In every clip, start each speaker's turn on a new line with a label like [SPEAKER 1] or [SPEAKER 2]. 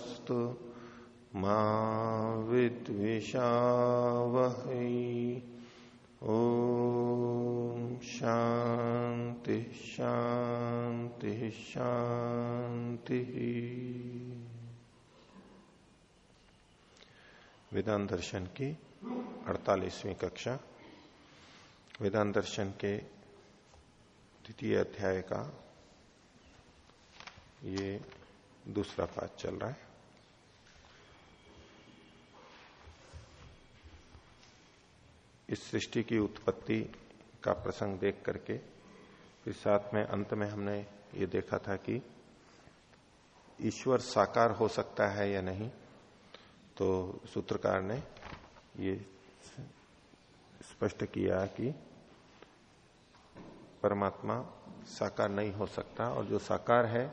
[SPEAKER 1] तेजस्विनावधीतमस्तु मा विद्विषावहै। ओ शांति शांति शांति वेदांत दर्शन की अड़तालीसवीं कक्षा। वेदांत दर्शन के द्वितीय अध्याय का ये दूसरा पाठ चल रहा है। इस सृष्टि की उत्पत्ति का प्रसंग देख करके, फिर साथ में अंत में हमने ये देखा था कि ईश्वर साकार हो सकता है या नहीं तो सूत्रकार ने ये स्पष्ट किया कि परमात्मा साकार नहीं हो सकता और जो साकार है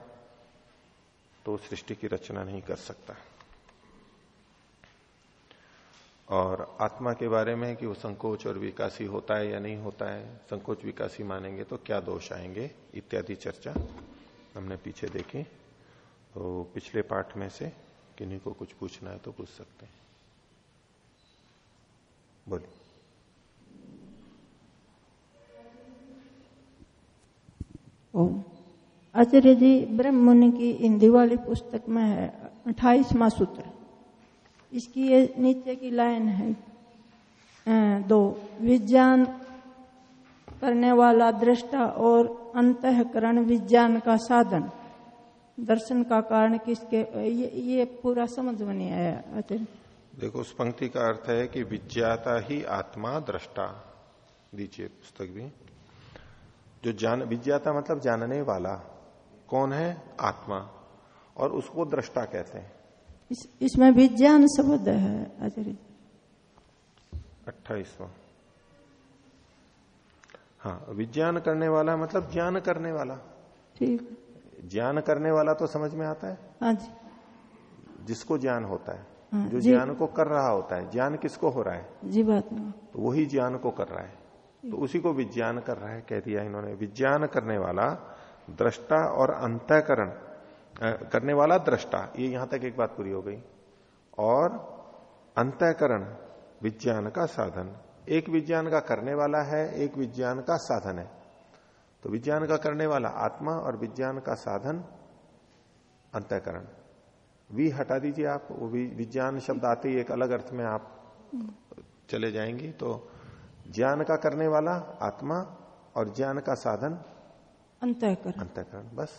[SPEAKER 1] तो सृष्टि की रचना नहीं कर सकता। और आत्मा के बारे में कि वो संकोच और विकासी होता है या नहीं होता है, संकोच विकासी मानेंगे तो क्या दोष आएँगे, इत्यादि चर्चा हमने पीछे देखी। तो पिछले पाठ में से किन्हीं को कुछ पूछना है तो पूछ सकते हैं। बोलिए।
[SPEAKER 2] आचार्य जी, ब्रह्म मुनि की हिंदी वाली पुस्तक में है अट्ठाईसवा सूत्र। इसकी ये नीचे की लाइन है। दो विज्ञान करने वाला दृष्टा और अंतकरण विज्ञान का साधन। दर्शन का कारण किसके ये, ये पूरा समझ में नहीं आया आचार्य।
[SPEAKER 1] देखो उस पंक्ति का अर्थ है कि विज्ञाता ही आत्मा दृष्टा। दीजिए पुस्तक भी। जो जान विज्ञाता मतलब जानने वाला। कौन है? आत्मा। और उसको दृष्टा कहते हैं।
[SPEAKER 2] इस, इसमें विज्ञान शब्द है आचार्य।
[SPEAKER 1] अट्ठाईसवा। हाँ विज्ञान करने वाला मतलब ज्ञान करने वाला।
[SPEAKER 2] ठीक।
[SPEAKER 1] ज्ञान करने वाला तो समझ में आता है?
[SPEAKER 2] हाँ जी।
[SPEAKER 1] जिसको ज्ञान होता है।
[SPEAKER 2] हाँ,
[SPEAKER 1] जो ज्ञान को कर रहा होता है ज्ञान किसको हो रहा है?
[SPEAKER 2] जी बात
[SPEAKER 1] तो वही ज्ञान को कर रहा है। तो उसी को विज्ञान कर रहा है कह दिया इन्होंने। विज्ञान करने वाला दृष्टा और अंतकरण करने वाला दृष्टा, ये यहाँ तक एक बात पूरी हो गई। और अंतकरण, विज्ञान का साधन। एक विज्ञान का करने वाला है, एक विज्ञान का साधन है। तो विज्ञान का करने वाला आत्मा और विज्ञान का साधन अंतकरण। वी हटा दीजिए आप, वो भी विज्ञान शब्द आते ही एक अलग अर्थ में आप चले जाएँगी। तो ज्ञान का करने वाला आत्मा और ज्ञान का साधन
[SPEAKER 2] अंतकरण।
[SPEAKER 1] अंतकरण बस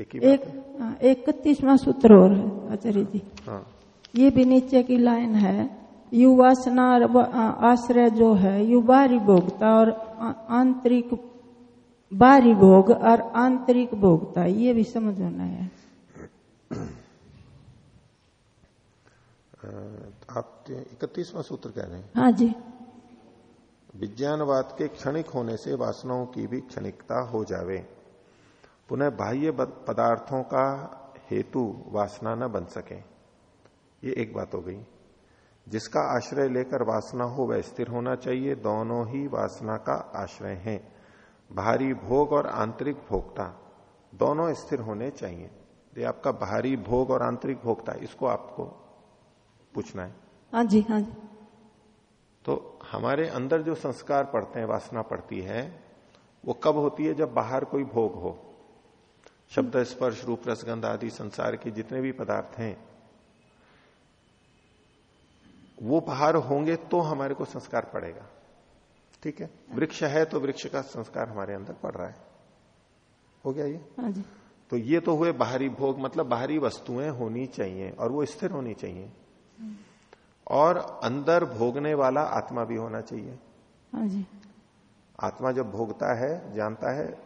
[SPEAKER 1] एक ही
[SPEAKER 2] एक
[SPEAKER 1] है।
[SPEAKER 2] इकतीसवा सूत्र और है आचार्य जी।
[SPEAKER 1] हाँ।
[SPEAKER 2] ये भी नीचे की लाइन है यु वासना और व- आ- आश्रय जो है यु बाहरी भोगता और आंतरिक बाहरी भोग और आंतरिक भोगता ये भी समझ होना है।
[SPEAKER 1] आप इकतीसवा सूत्र कह रहे हैं?
[SPEAKER 2] हाँ जी।
[SPEAKER 1] विज्ञानवाद के क्षणिक होने से वासनाओं की भी क्षणिकता हो जावे। पुनः बाह्य पदार्थों का हेतु वासना न बन सके। ये एक बात हो गई। जिसका आश्रय लेकर वासना हो वह स्थिर होना चाहिए। दोनों ही वासना का आश्रय है। बाहरी भोग और आंतरिक भोक्ता दोनों स्थिर होने चाहिए। ये आपका बाहरी भोग और आंतरिक भोक्ता, इसको आपको पूछना है।
[SPEAKER 2] हाँ जी हाँ जी।
[SPEAKER 1] तो हमारे अंदर जो संस्कार पड़ते हैं वासना पड़ती है वो कब होती है? जब बाहर कोई भोग हो। शब्द स्पर्श रूप रसगंध आदि संसार के जितने भी पदार्थ हैं वो बाहर होंगे तो हमारे को संस्कार पड़ेगा। ठीक है? वृक्ष है तो वृक्ष का संस्कार हमारे अंदर पड़ रहा है। हो गया ये?
[SPEAKER 2] हाँ
[SPEAKER 1] तो ये तो हुए बाहरी भोग मतलब बाहरी वस्तुएँ होनी चाहिए और वो स्थिर होनी चाहिए। और अंदर भोगने वाला आत्मा भी होना चाहिए।
[SPEAKER 2] हाँ जी।
[SPEAKER 1] आत्मा जब भोगता है जानता है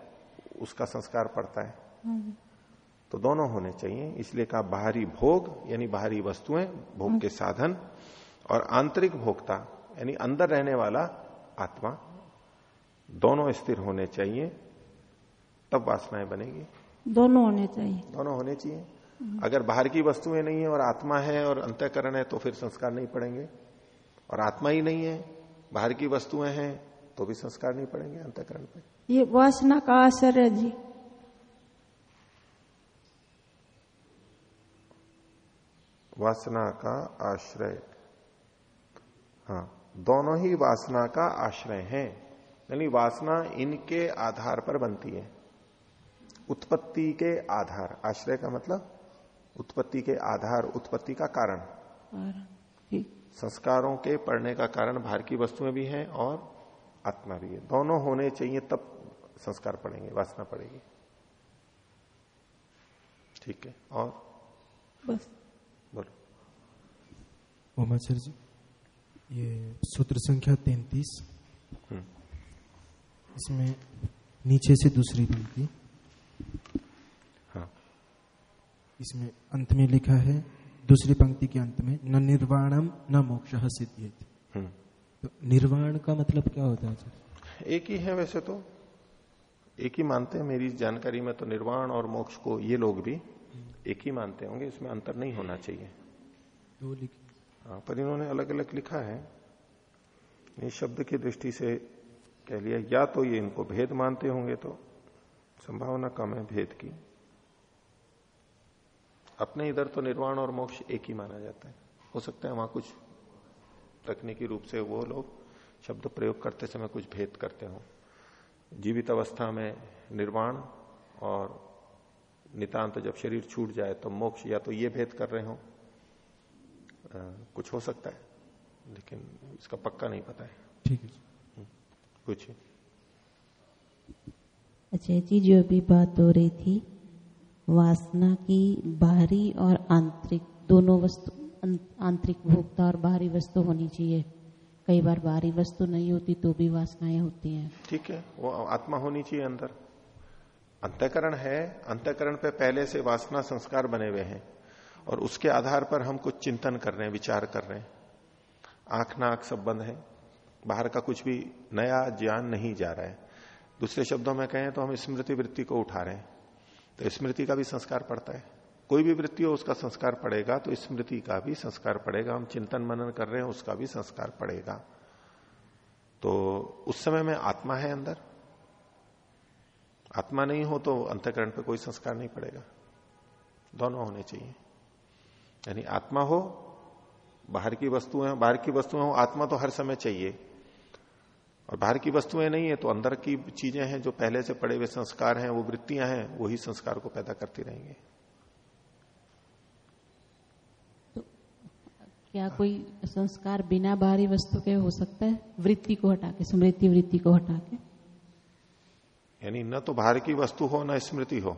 [SPEAKER 1] उसका संस्कार पड़ता है।
[SPEAKER 2] हाँ जी।
[SPEAKER 1] तो दोनों होने चाहिए। इसलिए कहा बाहरी भोग यानी बाहरी वस्तुएँ भोग के साधन और आंतरिक भोक्ता यानी अंदर रहने वाला आत्मा दोनों स्थिर होने चाहिए तब वासनाएँ बनेगी।
[SPEAKER 2] दोनों होने चाहिए।
[SPEAKER 1] दोनों होने चाहिए। अगर बाहर की वस्तुएँ नहीं है और आत्मा है और अंतकरण है तो फिर संस्कार नहीं पड़ेंगे। और आत्मा ही नहीं है बाहर की वस्तुएँ हैं तो भी संस्कार नहीं पड़ेंगे अंतकरण पे।
[SPEAKER 2] ये वासना का असर है जी।
[SPEAKER 1] वासना का आश्रय। हाँ दोनों ही वासना का आश्रय है। यानी वासना इनके आधार पर बनती है। उत्पत्ति के आधार। आश्रय का मतलब? उत्पत्ति के आधार उत्पत्ति का कारण। संस्कारों के पढ़ने का कारण बाहर की वस्तुएँ भी हैं और आत्मा भी है। दोनों होने चाहिए तब संस्कार पड़ेंगे वासना पड़ेगी ठीक है और?
[SPEAKER 2] बस।
[SPEAKER 3] बोलो। ओमाचार्य जी ये सूत्र संख्या तैतीस हम्म। इसमें नीचे से दूसरी पंक्ति इसमें अंत में लिखा है दूसरी पंक्ति के अंत में न निर्वाणम न मोक्ष सिद्धि हम्म। तो निर्वाण का मतलब क्या होता है सर?
[SPEAKER 1] एक ही है वैसे तो। एक ही मानते हैं मेरी जानकारी में तो निर्वाण और मोक्ष को ये लोग भी एक ही मानते होंगे इसमें अंतर नहीं होना चाहिए।
[SPEAKER 3] दो
[SPEAKER 1] हाँ पर इन्होंने अलग अलग लिखा है। शब्द की दृष्टि से कह लिया या तो ये इनको भेद मानते होंगे तो संभावना कम है भेद की। अपने इधर तो निर्वाण और मोक्ष एक ही माना जाता है। हो सकता है वहाँ कुछ तकनीकी रूप से वो लोग शब्द प्रयोग करते समय कुछ भेद करते हो। जीवित अवस्था में निर्वाण और नितांत जब शरीर छूट जाए तो मोक्ष या तो ये भेद कर रहे हो। कुछ हो सकता है लेकिन इसका पक्का नहीं पता है।
[SPEAKER 3] ठीक है हम्म,
[SPEAKER 1] कुछ
[SPEAKER 4] अच्छा जी जो अभी बात हो रही थी वासना की बाहरी और आंतरिक, दोनों वस्तु, आंतरिक भोक्ता और बाहरी वस्तु होनी चाहिए। कई बार बाहरी वस्तु नहीं होती तो भी वासनाएँ होती हैं।
[SPEAKER 1] ठीक है, वो आत्मा होनी चाहिए अंदर। अंतकरण है, अंतकरण पे पहले से वासना संस्कार बने हुए हैं और उसके आधार पर हम कुछ चिंतन कर रहे हैं, विचार कर रहे हैं। आँख नाक सब बंद है, बाहर का कुछ भी नया ज्ञान नहीं जा रहा है। दूसरे शब्दों में कहें तो हम स्मृति वृत्ति को उठा रहे हैं। तो स्मृति का भी संस्कार पड़ता है। कोई भी वृत्ति हो, उसका संस्कार पड़ेगा तो स्मृति का भी संस्कार पड़ेगा। हम चिंतन मनन कर रहे हैं, उसका भी संस्कार पड़ेगा। तो उस समय में आत्मा है अंदर। आत्मा नहीं हो तो अंतकरण पे कोई संस्कार नहीं पड़ेगा। दोनों होने चाहिए। यानी आत्मा हो, बाहर की वस्तुएँ, बाहर की वस्तुएँ हो, आत्मा तो हर समय चाहिए। और बाहर की वस्तुएँ नहीं है तो अंदर की चीज़ें हैं जो पहले से पड़े हुए संस्कार हैं वो वृत्तियाँ हैं वही संस्कार को पैदा करती रहेंगे।
[SPEAKER 4] तो क्या कोई संस्कार बिना बाहरी वस्तु के हो सकता है? वृत्ति को हटा के स्मृति वृत्ति को हटा के।
[SPEAKER 1] यानी न तो बाहर की वस्तु हो न स्मृति हो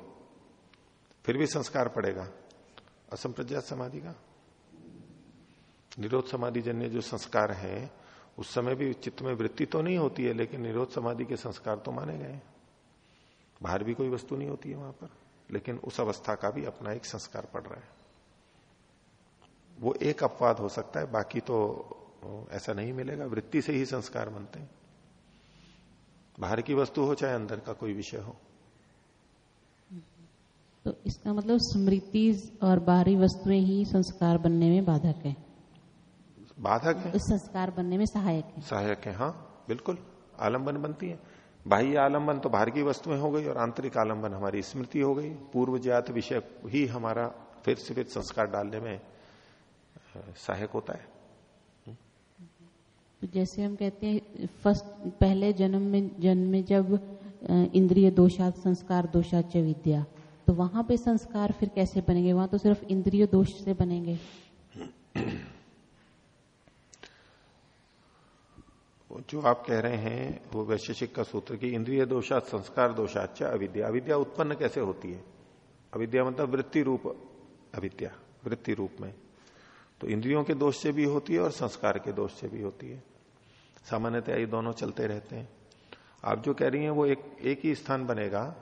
[SPEAKER 1] फिर भी संस्कार पड़ेगा। असंप्रज्ञात समाधि का? निरोध समाधि जन्य जो संस्कार है उस समय भी चित्त में वृत्ति तो नहीं होती है, लेकिन निरोध समाधि के संस्कार तो माने गए बाहर भी कोई वस्तु नहीं होती है वहाँ पर, लेकिन उस अवस्था का भी अपना एक संस्कार पड़ रहा है। वो एक अपवाद हो सकता है, बाकी तो ऐसा नहीं मिलेगा। वृत्ति से ही संस्कार बनते हैं। बाहर की वस्तु हो चाहे अंदर का कोई विषय हो।
[SPEAKER 4] तो इसका मतलब स्मृति और बाहरी वस्तुएँ ही संस्कार बनने में बाधक है।
[SPEAKER 1] बाधक है।
[SPEAKER 4] संस्कार बनने में सहायक है।
[SPEAKER 1] सहायक है हाँ बिल्कुल। आलंबन बनती है। बाह्य आलंबन तो बाहर की वस्तुएँ हो गई और आंतरिक आलंबन हमारी स्मृति हो गई। पूर्व जात विषय ही हमारा फिर से फिर संस्कार डालने में सहायक होता है।
[SPEAKER 4] तो जैसे हम कहते हैं फ़र्स्ट पहले जन्म में जन्म में जब इंद्रिय दोषात संस्कार दोषाच विद्या तो वहाँ पे संस्कार फिर कैसे बनेंगे? वहाँ तो सिर्फ़ इंद्रिय दोष से बनेंगे।
[SPEAKER 1] जो आप कह रहे हैं, वो वैशेषिक का सूत्र की इंद्रिय दोषा संस्कार दोषाच अविद्या। अविद्या उत्पन्न कैसे होती है? अविद्या मतलब वृत्ति रूप, अविद्या, वृत्ति रूप में। तो इंद्रियों के दोष से भी होती है और संस्कार के दोष से भी होती है। सामान्यतः ये दोनों चलते रहते हैं। आप जो कह रही हैं, वो एक एक ही स्थान बनेगा,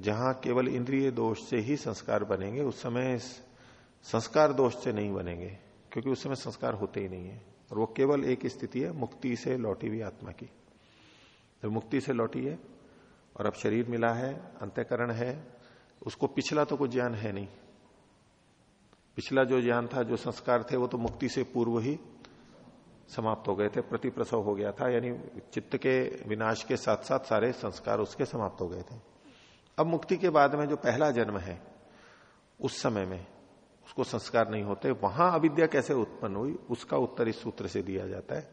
[SPEAKER 1] जहाँ केवल इंद्रिय दोष से ही संस्कार बनेंगे। उस समय संस्कार दोष से नहीं बनेंगे, क्योंकि उस समय संस्कार होते ही नहीं है। और वो केवल एक स्थिति है, मुक्ति से लौटी हुई आत्मा की। जब मुक्ति से लौटी है और अब शरीर मिला है अंत्यकरण है, उसको पिछला तो कुछ ज्ञान है नहीं। पिछला जो ज्ञान था, जो संस्कार थे, वो तो मुक्ति से पूर्व ही समाप्त हो गए थे प्रति प्रसव हो गया था, यानी चित्त के विनाश के साथ साथ सारे संस्कार उसके समाप्त हो गए थे। अब मुक्ति के बाद में जो पहला जन्म है, उस समय में उसको संस्कार नहीं होते, वहाँ अविद्या कैसे उत्पन्न हुई, उसका उत्तर इस सूत्र से दिया जाता है।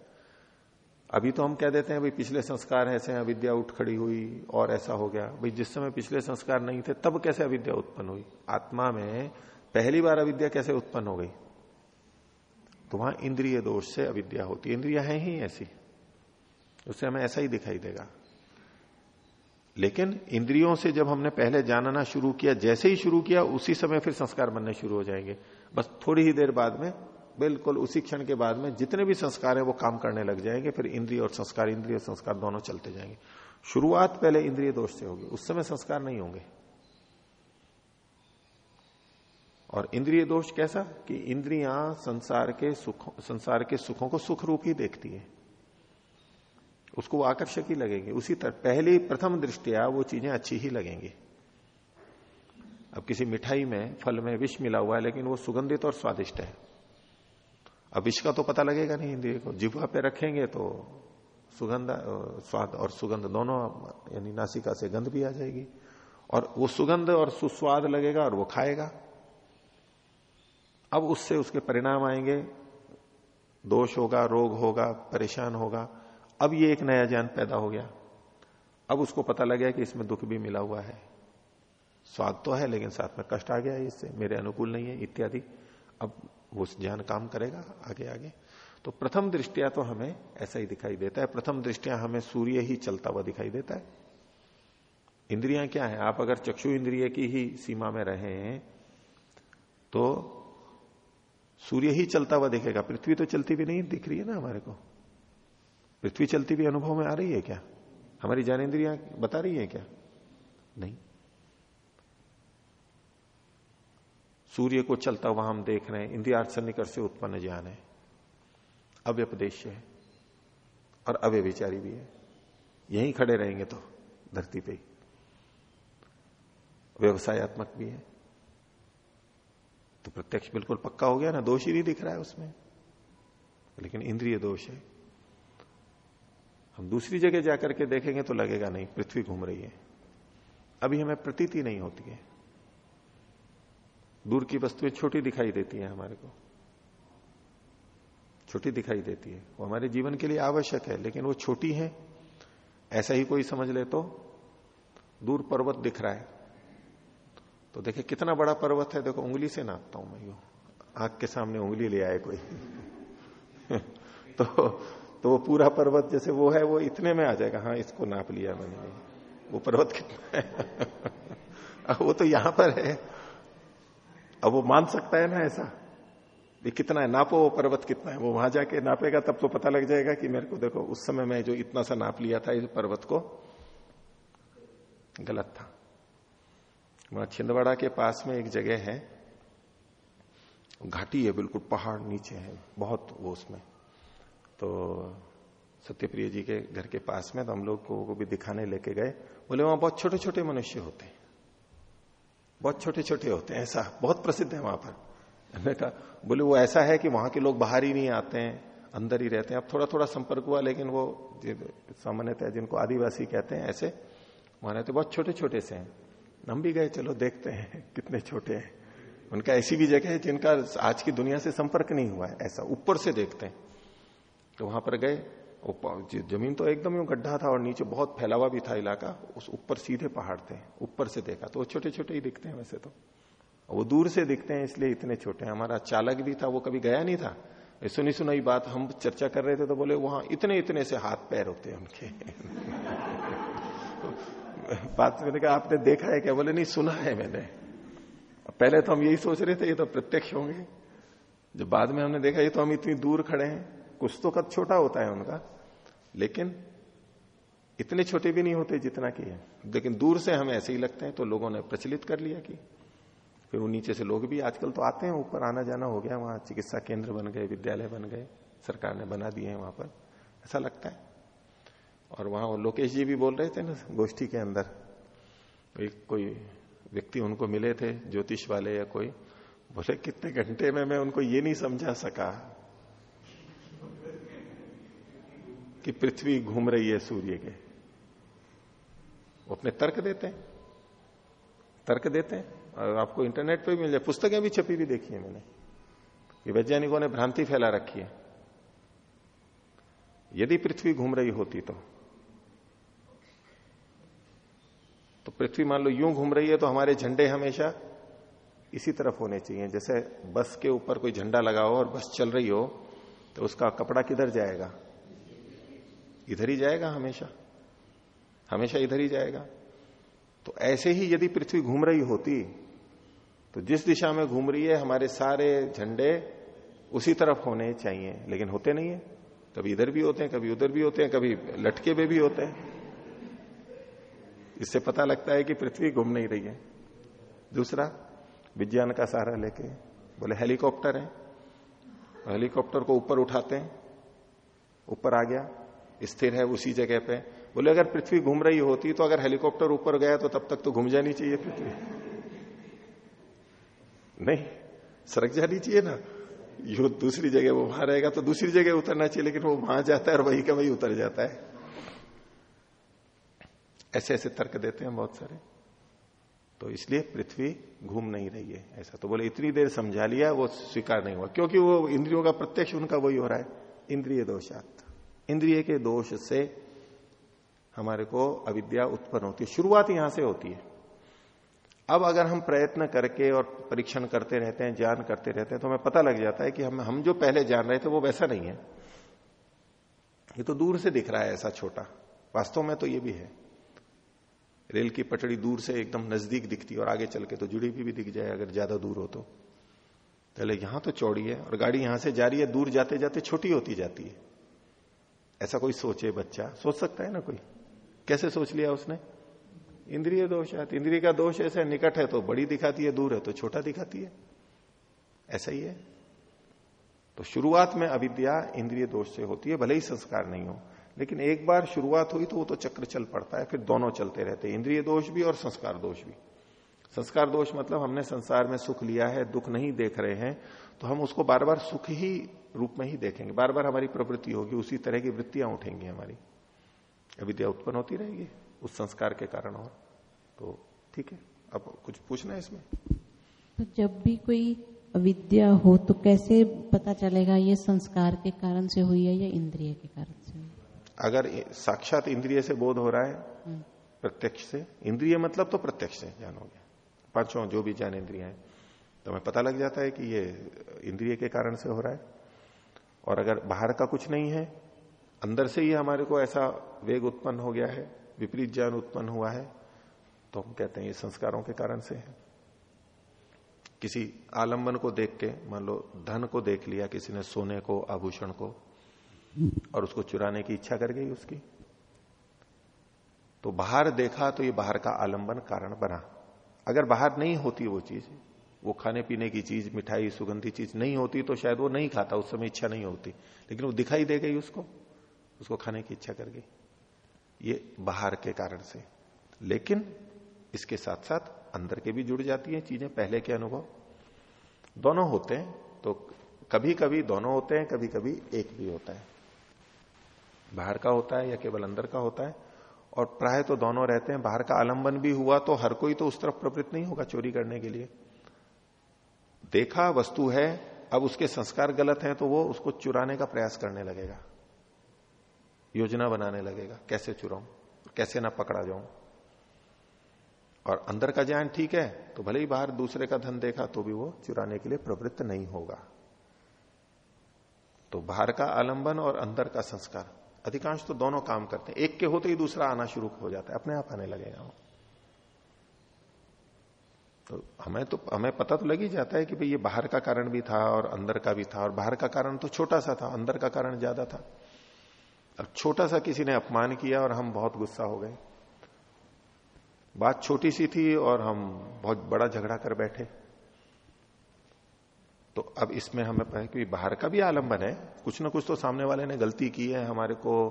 [SPEAKER 1] अभी तो हम कह देते हैं, भाई पिछले संस्कार ऐसे अविद्या उठ खड़ी हुई, और ऐसा हो गया। भाई जिस समय पिछले संस्कार नहीं थे, तब कैसे अविद्या उत्पन्न हुई? आत्मा में पहली बार अविद्या कैसे उत्पन्न हो गई? तो वहाँ इंद्रिय दोष से अविद्या होती इंद्रिया है ही ऐसी। उससे हमें ऐसा ही दिखाई देगा। लेकिन इंद्रियों से जब हमने पहले जानना शुरू किया, जैसे ही शुरू किया, उसी समय फिर संस्कार बनने शुरू हो जाएँगे। बस थोड़ी ही देर बाद में, बिल्कुल उसी क्षण के बाद में जितने भी संस्कार है वो काम करने लग जाएँगे, फिर इंद्रिय और संस्कार, इंद्रिय और संस्कार दोनों चलते जाएँगे। शुरुआत पहले इंद्रिय दोष से होगी, उस समय संस्कार नहीं होंगे। और इंद्रिय दोष कैसा? कि इंद्रियाँ संसार के सुख, संसार के सुखों को सुख रूप ही देखती है। उसको वो आकर्षक ही लगेंगे। उसी तरह, पहली प्रथम दृष्टिया वो चीज़ें अच्छी ही लगेंगी। अब किसी मिठाई में, फल में विष मिला हुआ है, लेकिन वो सुगंधित और स्वादिष्ट है। अब विष का तो पता लगेगा नहीं इंद्रिय को। जिह्वा पे रखेंगे तो सुगंध स्वाद और सुगंध दोनों, यानी नासिका से गंध भी आ जाएगी। और वो सुगंध और सुस्वाद लगेगा और वो खाएगा। अब उससे उसके परिणाम आएँगे। दोष होगा, रोग होगा, परेशान होगा। अब ये एक नया ज्ञान पैदा हो गया। अब उसको पता लग गया कि इसमें दुख भी मिला हुआ है। स्वाद तो है, लेकिन साथ में कष्ट आ गया है इससे। मेरे अनुकूल नहीं है, इत्यादि। अब वो ज्ञान काम करेगा आगे आगे। तो प्रथम दृष्टिया तो हमें ऐसा ही दिखाई देता है। प्रथम दृष्टिया हमें सूर्य ही चलता हुआ दिखाई देता है। इंद्रियाँ क्या है? आप अगर चक्षु इंद्रिय की ही सीमा में रहे हैं तो सूर्य ही चलता हुआ दिखेगा। पृथ्वी तो चलती भी नहीं, दिख रही है ना हमारे को। पृथ्वी चलती हुई अनुभव में आ रही है क्या? हमारी ज्ञानेन्द्रिया बता रही है क्या? नहीं। सूर्य को चलता हुआ हम देख रहे हैं इंद्रिया सन्निकट से उत्पन्न ज्ञान है। अव्यपदेश है और अव्यभिचारी भी है। यहीं खड़े रहेंगे तो धरती पे व्यवसायत्मक भी है। तो प्रत्यक्ष बिल्कुल पक्का हो गया ना? दोष ही नहीं दिख रहा है उसमें। लेकिन इंद्रिय दोष है। दूसरी जगह जाकर के देखेंगे तो लगेगा, नहीं, पृथ्वी घूम रही है। अभी हमें प्रतीति नहीं होती है। दूर की वस्तुएँ छोटी दिखाई देती हैं हमारे को। छोटी दिखाई देती है। वो हमारे जीवन के लिए आवश्यक है, लेकिन वो छोटी है। ऐसा ही कोई समझ ले तो। दूर पर्वत दिख रहा है। तो देखे कितना बड़ा पर्वत है। देखो, उंगली से नापता हूँ मैं यू। आँख के सामने उंगली ले आए कोई। तो तो वो पूरा पर्वत जैसे वो है, वो इतने में आ जाएगा। हाँ इसको नाप लिया मैंने। वो पर्वत कितना है? वो तो यहाँ पर है। अब वो मान सकता है ना ऐसा? ये कितना है? नापो वो पर्वत कितना है? वो वहाँ जाके नापेगा, तब तो पता लग जाएगा कि मेरे को देखो, उस समय मैं जो इतना सा नाप लिया था, इस पर्वत को, गलत था। वहाँ छिंदवाड़ा के पास में एक जगह है। घाटी है बिल्कुल, पहाड़ नीचे है, बहुत वो उसमें। तो सत्यप्रिय जी के घर के पास में तो हम लोग को को भी दिखाने लेके गए। बोले, वहाँ बहुत छोटे छोटे मनुष्य होते हैं। बहुत छोटे छोटे होते हैं, ऐसा, बहुत प्रसिद्ध है वहाँ पर। मैंने कहा, बोले, वो ऐसा है कि वहाँ के लोग बाहर ही नहीं आते हैं, अंदर ही रहते हैं। अब थोड़ा थोड़ा संपर्क हुआ, लेकिन वो सामान्यतः जिनको आदिवासी कहते हैं, ऐसे, वहाँ रहते, बहुत छोटे छोटे से हैं। हम भी गए, चलो देखते हैं कितने छोटे हैं। उनका ऐसी भी जगह है जिनका आज की दुनिया से संपर्क नहीं हुआ है, ऐसा, ऊपर से देखते हैं। तो वहाँ पर गए ज़मीन तो एकदम यूँ गड्ढा था और नीचे बहुत फैलावा भी था इलाका, उस ऊपर सीधे पहाड़ थे, ऊपर से देखा तो वो छोटे छोटे ही दिखते हैं वैसे तो। वो दूर से दिखते हैं इसलिए इतने छोटे हैं, हमारा चालक भी था, वो कभी गया नहीं था। सुनी सुनाई बात, हम चर्चा कर रहे थे तो बोले, वहाँ इतने इतने से हाथ पैर होते हैं उनके। बात मैंने कहा, आपने देखा है क्या? बोले, नहीं, सुना है मैंने। पहले तो हम यही सोच रहे थे, ये तो प्रत्यक्ष होंगे। जब बाद में हमने देखा, ये तो हम इतनी दूर खड़े हैं। कुछ तो कद छोटा होता है उनका, लेकिन इतने छोटे भी नहीं होते जितना कि है। लेकिन दूर से हमें ऐसे ही लगते हैं तो लोगों ने प्रचलित कर लिया कि फिर वो नीचे से लोग भी आजकल तो आते हैं, ऊपर आना जाना हो गया, वहाँ चिकित्सा केंद्र बन गए, विद्यालय बन गए, सरकार ने बना दिए हैं वहाँ पर। ऐसा लगता है। और वहाँ लोकेश जी भी बोल रहे थे ना, गोष्ठी के अंदर, एक कोई व्यक्ति उनको मिले थे, ज्योतिष वाले या कोई, बोले, कितने घंटे में मैं उनको ये नहीं समझा सका। कि पृथ्वी घूम रही है सूर्य के। वो अपने तर्क देते हैं। तर्क देते हैं। और आपको इंटरनेट पे भी मिल जाए। पुस्तकें भी छपी भी देखी है मैंने। ये वैज्ञानिकों ने भ्रांति फैला रखी है। यदि पृथ्वी घूम रही होती तो। तो पृथ्वी मान लो यूँ घूम रही है तो हमारे झंडे हमेशा इसी तरफ़ होने चाहिए। जैसे बस के ऊपर कोई झंडा लगा हो और बस चल रही हो तो उसका कपड़ा किधर जाएगा? इधर ही जाएगा हमेशा। हमेशा इधर ही जाएगा। तो ऐसे ही यदि पृथ्वी घूम रही होती तो जिस दिशा में घूम रही है, हमारे सारे झंडे उसी तरफ़ होने चाहिए। लेकिन होते नहीं है। कभी इधर भी होते हैं, कभी उधर भी होते हैं, कभी लटके में भी होते हैं। इससे पता लगता है कि पृथ्वी घूम नहीं रही है। दूसरा, विज्ञान का सहारा लेके, बोले, हेलीकॉप्टर है। हेलीकॉप्टर को ऊपर उठाते हैं। ऊपर आ गया। स्थिर है उसी जगह पे। बोले, अगर पृथ्वी घूम रही होती तो अगर हेलीकॉप्टर ऊपर गया तो तब तक तो घूम जानी चाहिए पृथ्वी। नहीं, सरक जानी चाहिए ना। यो दूसरी जगह, वो वहाँ रहेगा तो दूसरी जगह उतरना चाहिए, लेकिन वो वहाँ जाता है और वही का वही उतर जाता है। ऐसे ऐसे तर्क देते हैं बहुत सारे। तो इसलिए पृथ्वी घूम नहीं रही है, ऐसा। तो बोले, इतनी देर समझा लिया, वो स्वीकार नहीं हुआ, क्योंकि वो इंद्रियों का प्रत्यक्ष, उनका वही हो रहा है। इंद्रिय दोषात। इंद्रिय के दोष से हमारे को अविद्या उत्पन्न होती है। शुरुआत यहाँ से होती है। अब अगर हम प्रयत्न करके और परीक्षण करते रहते हैं ज्ञान करते रहते हैं तो हमें पता लग जाता है कि हम हम जो पहले जान रहे थे वो वैसा नहीं है। ये तो दूर से दिख रहा है ऐसा छोटा। वास्तव में तो ये भी है। रेल की पटड़ी दूर से एकदम नज़दीक दिखती है और आगे चल के तो जुड़ी भी, भी दिख जाए अगर ज़्यादा दूर हो तो। पहले यहाँ तो चौड़ी है और गाड़ी यहाँ से जा रही है दूर जाते जाते छोटी होती जाती है। ऐसा कोई सोचे बच्चा? सोच सकता है ना कोई? कैसे सोच लिया उसने? इंद्रिय दोष है इंद्रिय का दोष ऐसे निकट है तो बड़ी दिखाती है, दूर है तो छोटा दिखाती है। ऐसा ही है। तो शुरुआत में अविद्या इंद्रिय दोष से होती है, भले ही संस्कार नहीं हो, लेकिन एक बार शुरुआत हुई तो वो तो चक्र चल पड़ता है, फिर दोनों चलते रहते हैं, इंद्रिय दोष भी और संस्कार दोष भी। संस्कार दोष मतलब हमने संसार में सुख लिया है, दुख नहीं देख रहे हैं तो हम उसको बार बार सुख ही रूप में ही देखेंगे। बार बार हमारी प्रवृत्ति होगी उसी तरह की वृत्तियाँ उठेंगी हमारी। अविद्या उत्पन्न होती रहेगी उस संस्कार के कारण और। तो ठीक है अब कुछ पूछना है इसमें?
[SPEAKER 4] तो जब भी कोई अविद्या हो तो कैसे पता चलेगा ये संस्कार के कारण से हुई है या इंद्रिय के कारण से हुई?
[SPEAKER 1] अगर साक्षात इंद्रिय से बोध हो रहा है हम्म। प्रत्यक्ष से इंद्रिय मतलब तो प्रत्यक्ष से ज्ञान हो गया पाँचों जो भी ज्ञान इंद्रिया है तो हमें पता लग जाता है कि ये इंद्रिय के कारण से हो रहा है। और अगर बाहर का कुछ नहीं है, अंदर से ही हमारे को ऐसा वेग उत्पन्न हो गया है, विपरीत ज्ञान उत्पन्न हुआ है तो हम कहते हैं ये संस्कारों के कारण से है। किसी आलंबन को देख के, मान लो धन को देख लिया, किसी ने सोने को, आभूषण को, और उसको चुराने की इच्छा कर गई उसकी तो बाहर देखा तो ये बाहर का आलंबन कारण बना। अगर बाहर नहीं होती वो चीज़ वो खाने पीने की चीज़, मिठाई, सुगंधी चीज़ नहीं होती तो शायद वो नहीं खाता, उस समय इच्छा नहीं होती। लेकिन वो दिखाई दे गई उसको उसको खाने की इच्छा कर गई। ये बाहर के कारण से। लेकिन इसके साथ साथ अंदर के भी जुड़ जाती है चीज़ें, पहले के अनुभव। दोनों होते हैं तो कभी कभी दोनों होते हैं कभी कभी एक भी होता है। बाहर का होता है या केवल अंदर का होता है, और प्राय तो दोनों रहते हैं। बाहर का आलंबन भी हुआ तो हर कोई तो उस तरफ़ प्रवृत्त नहीं होगा चोरी करने के लिए। देखा वस्तु है, अब उसके संस्कार गलत हैं तो वो उसको चुराने का प्रयास करने लगेगा। योजना बनाने लगेगा, कैसे चुराऊं, कैसे ना पकड़ा जाऊँ। और अंदर का ज्ञान ठीक है तो भले ही बाहर दूसरे का धन देखा तो भी वो चुराने के लिए प्रवृत्त नहीं होगा। तो बाहर का आलंबन और अंदर का संस्कार, अधिकांश तो दोनों काम करते हैं। एक के होते ही दूसरा आना शुरू हो जाता है, अपने आप आने लगेगा वो। तो हमें तो हमें पता तो लग ही जाता है कि भाई ये बाहर का कारण भी था और अंदर का भी था। और बाहर का कारण तो छोटा सा था, अंदर का कारण ज़्यादा था। अब छोटा सा किसी ने अपमान किया और हम बहुत गुस्सा हो गए। बात छोटी सी थी और हम बहुत बड़ा झगड़ा कर बैठे। तो अब इसमें हमें पता कि बाहर का भी आलंबन है। कुछ ना कुछ तो सामने वाले ने गलती की है, हमारे को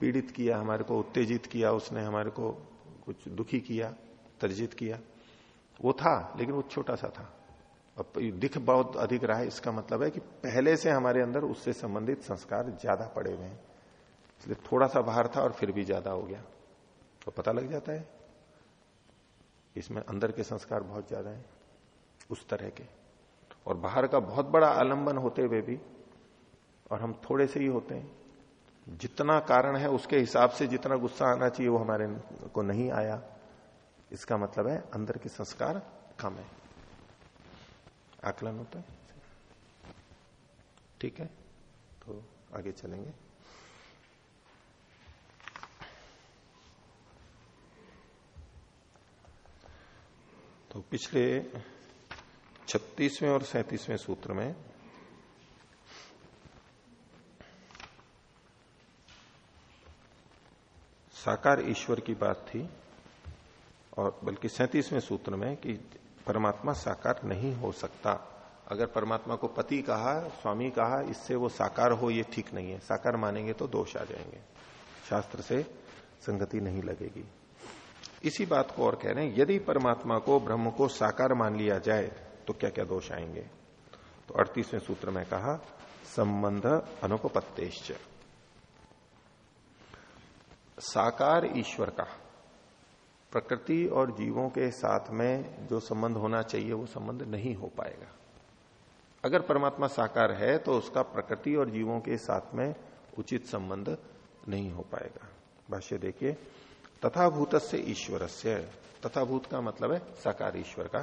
[SPEAKER 1] पीड़ित किया, हमारे को उत्तेजित किया, उसने हमारे को कुछ दुखी किया तर्जित किया। वो था, लेकिन वो छोटा सा था। अब दिख बहुत अधिक रहा है, इसका मतलब है कि पहले से हमारे अंदर उससे संबंधित संस्कार ज़्यादा पड़े हुए हैं। इसलिए थोड़ा सा बाहर था और फिर भी ज़्यादा हो गया। तो पता लग जाता है, इसमें अंदर के संस्कार बहुत ज़्यादा है, उस तरह के। और बाहर का बहुत बड़ा आलंबन होते हुए भी, और हम थोड़े से ही होते हैं, जितना कारण है उसके हिसाब से जितना गुस्सा आना चाहिए वो हमारे को नहीं आया। इसका मतलब है, अंदर के संस्कार कम है। आकलन होता है। ठीक है? तो आगे चलेंगे। तो पिछले छत्तीसवें और सैतीसवें सूत्र में साकार ईश्वर की बात थी। और बल्कि सैतीसवें सूत्र में कि परमात्मा साकार नहीं हो सकता। अगर परमात्मा को पति कहा, स्वामी कहा, इससे वो साकार हो, ये ठीक नहीं है। साकार मानेंगे तो दोष आ जाएँगे। शास्त्र से संगति नहीं लगेगी। इसी बात को और कह रहे हैं, यदि परमात्मा को, ब्रह्म को साकार मान लिया जाए तो क्या क्या दोष आएँगे? तो अड़तीसवें सूत्र में कहा, संबंध अनुपत्तेश्च साकार ईश्वर का। प्रकृति और जीवों के साथ में जो संबंध होना चाहिए, वो संबंध नहीं हो पाएगा। अगर परमात्मा साकार है तो उसका प्रकृति और जीवों के साथ में उचित संबंध नहीं हो पाएगा। भाष्य देखिए तथा भूत से ईश्वर से तथा भूत का मतलब है साकार ईश्वर का।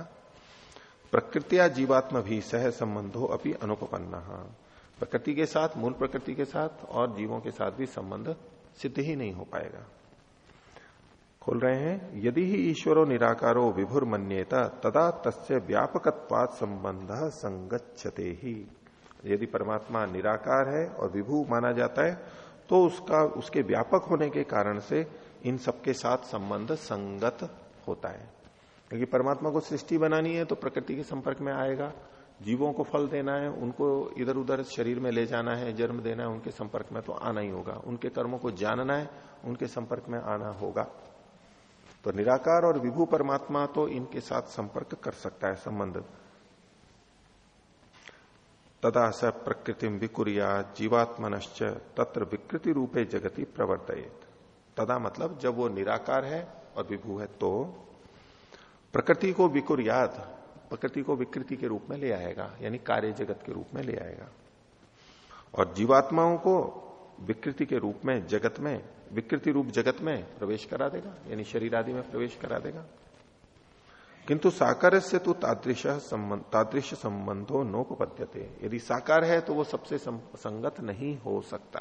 [SPEAKER 1] प्रकृतिया जीवात्मा भी सह संबंधो अपनी अनुपन्न प्रकृति के साथ, मूल प्रकृति के साथ और जीवों के साथ भी संबंध सिद्ध ही नहीं हो पाएगा। खोल रहे हैं, यदि ही ईश्वरो निराकारो विभुर मन्येता, तदा तस्य व्यापकत्वाद संबंध संगच्छते ही। यदि परमात्मा निराकार है और विभू माना जाता है तो उसका, उसके व्यापक होने के कारण से इन सबके साथ संबंध संगत होता है। क्योंकि परमात्मा को सृष्टि बनानी है तो प्रकृति के संपर्क में आएगा। जीवों को फल देना है, उनको इधर उधर शरीर में ले जाना है, जन्म देना है, उनके संपर्क में तो आना ही होगा। उनके कर्मों को जानना है, उनके संपर्क में आना होगा। तो निराकार और विभू परमात्मा तो इनके साथ संपर्क कर सकता है संबंध। तदा स प्रकृति विकुरिया, जीवात्मनश्च तत्र विकृति रूपे जगति प्रवर्तित तदा मतलब जब वो निराकार है और विभू है तो प्रकृति को विकुरियात, प्रकृति को विकृति के रूप में ले आएगा, यानी कार्य जगत के रूप में ले आएगा। और जीवात्माओं को विकृति के रूप में, जगत में विकृति रूप जगत में प्रवेश करा देगा, यानी शरीर आदि में प्रवेश करा देगा। किंतु साकार से तो तादृश तादृश संबंधो यदि साकार है तो वो सबसे संगत नहीं हो सकता।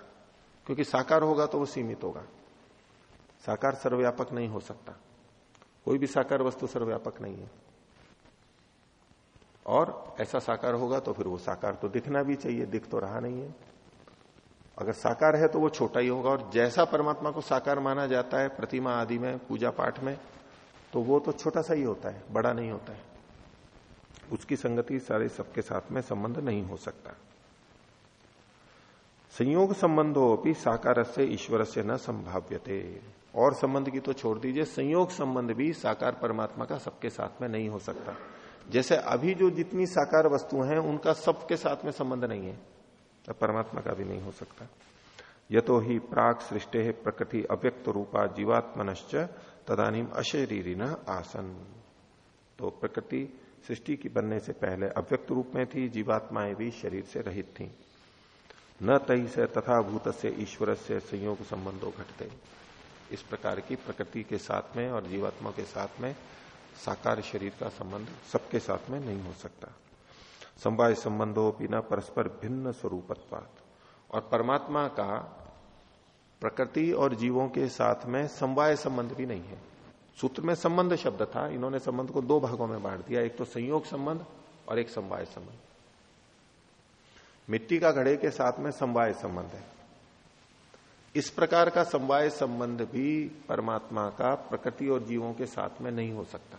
[SPEAKER 1] क्योंकि साकार होगा तो वो सीमित होगा। साकार सर्वव्यापक नहीं हो सकता। कोई भी साकार वस्तु सर्वव्यापक नहीं है। और ऐसा साकार होगा तो फिर वो साकार तो दिखना भी चाहिए, दिख तो रहा नहीं है। अगर साकार है तो वो छोटा ही होगा, और जैसा परमात्मा को साकार माना जाता है, प्रतिमा आदि में, पूजा पाठ में तो वो तो छोटा सा ही होता है, बड़ा नहीं होता है। उसकी संगति सारे सबके साथ में संबंध नहीं हो सकता। संयोग संबंधो भी साकार से ईश्वर से न संभाव्यते। और संबंध की तो छोड़ दीजिए, संयोग संबंध भी साकार परमात्मा का सबके साथ में नहीं हो सकता। जैसे अभी जो जितनी साकार वस्तु हैं, उनका सबके साथ में संबंध नहीं है। तो परमात्मा का भी नहीं हो सकता। यतो ही प्राग सृष्टि प्रकृति अव्यक्त रूपा जीवात्मनश्च तदानीम अशरीरी न आसन। तो प्रकृति सृष्टि की बनने से पहले अव्यक्त रूप में थी, जीवात्माएँ भी शरीर से रहित थी। न तही से तथा भूत से ईश्वर से संयोग संबंधों घटते। इस प्रकार की प्रकृति के साथ में और जीवात्मा के साथ में साकार शरीर का संबंध सबके साथ में नहीं हो सकता। समवाय संबंधो बिना परस्पर भिन्न स्वरूपत्वात। और परमात्मा का प्रकृति और जीवों के साथ में समवाय संबंध भी नहीं है। सूत्र में संबंध शब्द था, इन्होंने संबंध को दो भागों में बांट दिया, एक तो संयोग संबंध और एक समवाय संबंध। मिट्टी का घड़े के साथ में समवाय संबंध है। इस प्रकार का समवाय संबंध भी परमात्मा का प्रकृति और जीवों के साथ में नहीं हो सकता।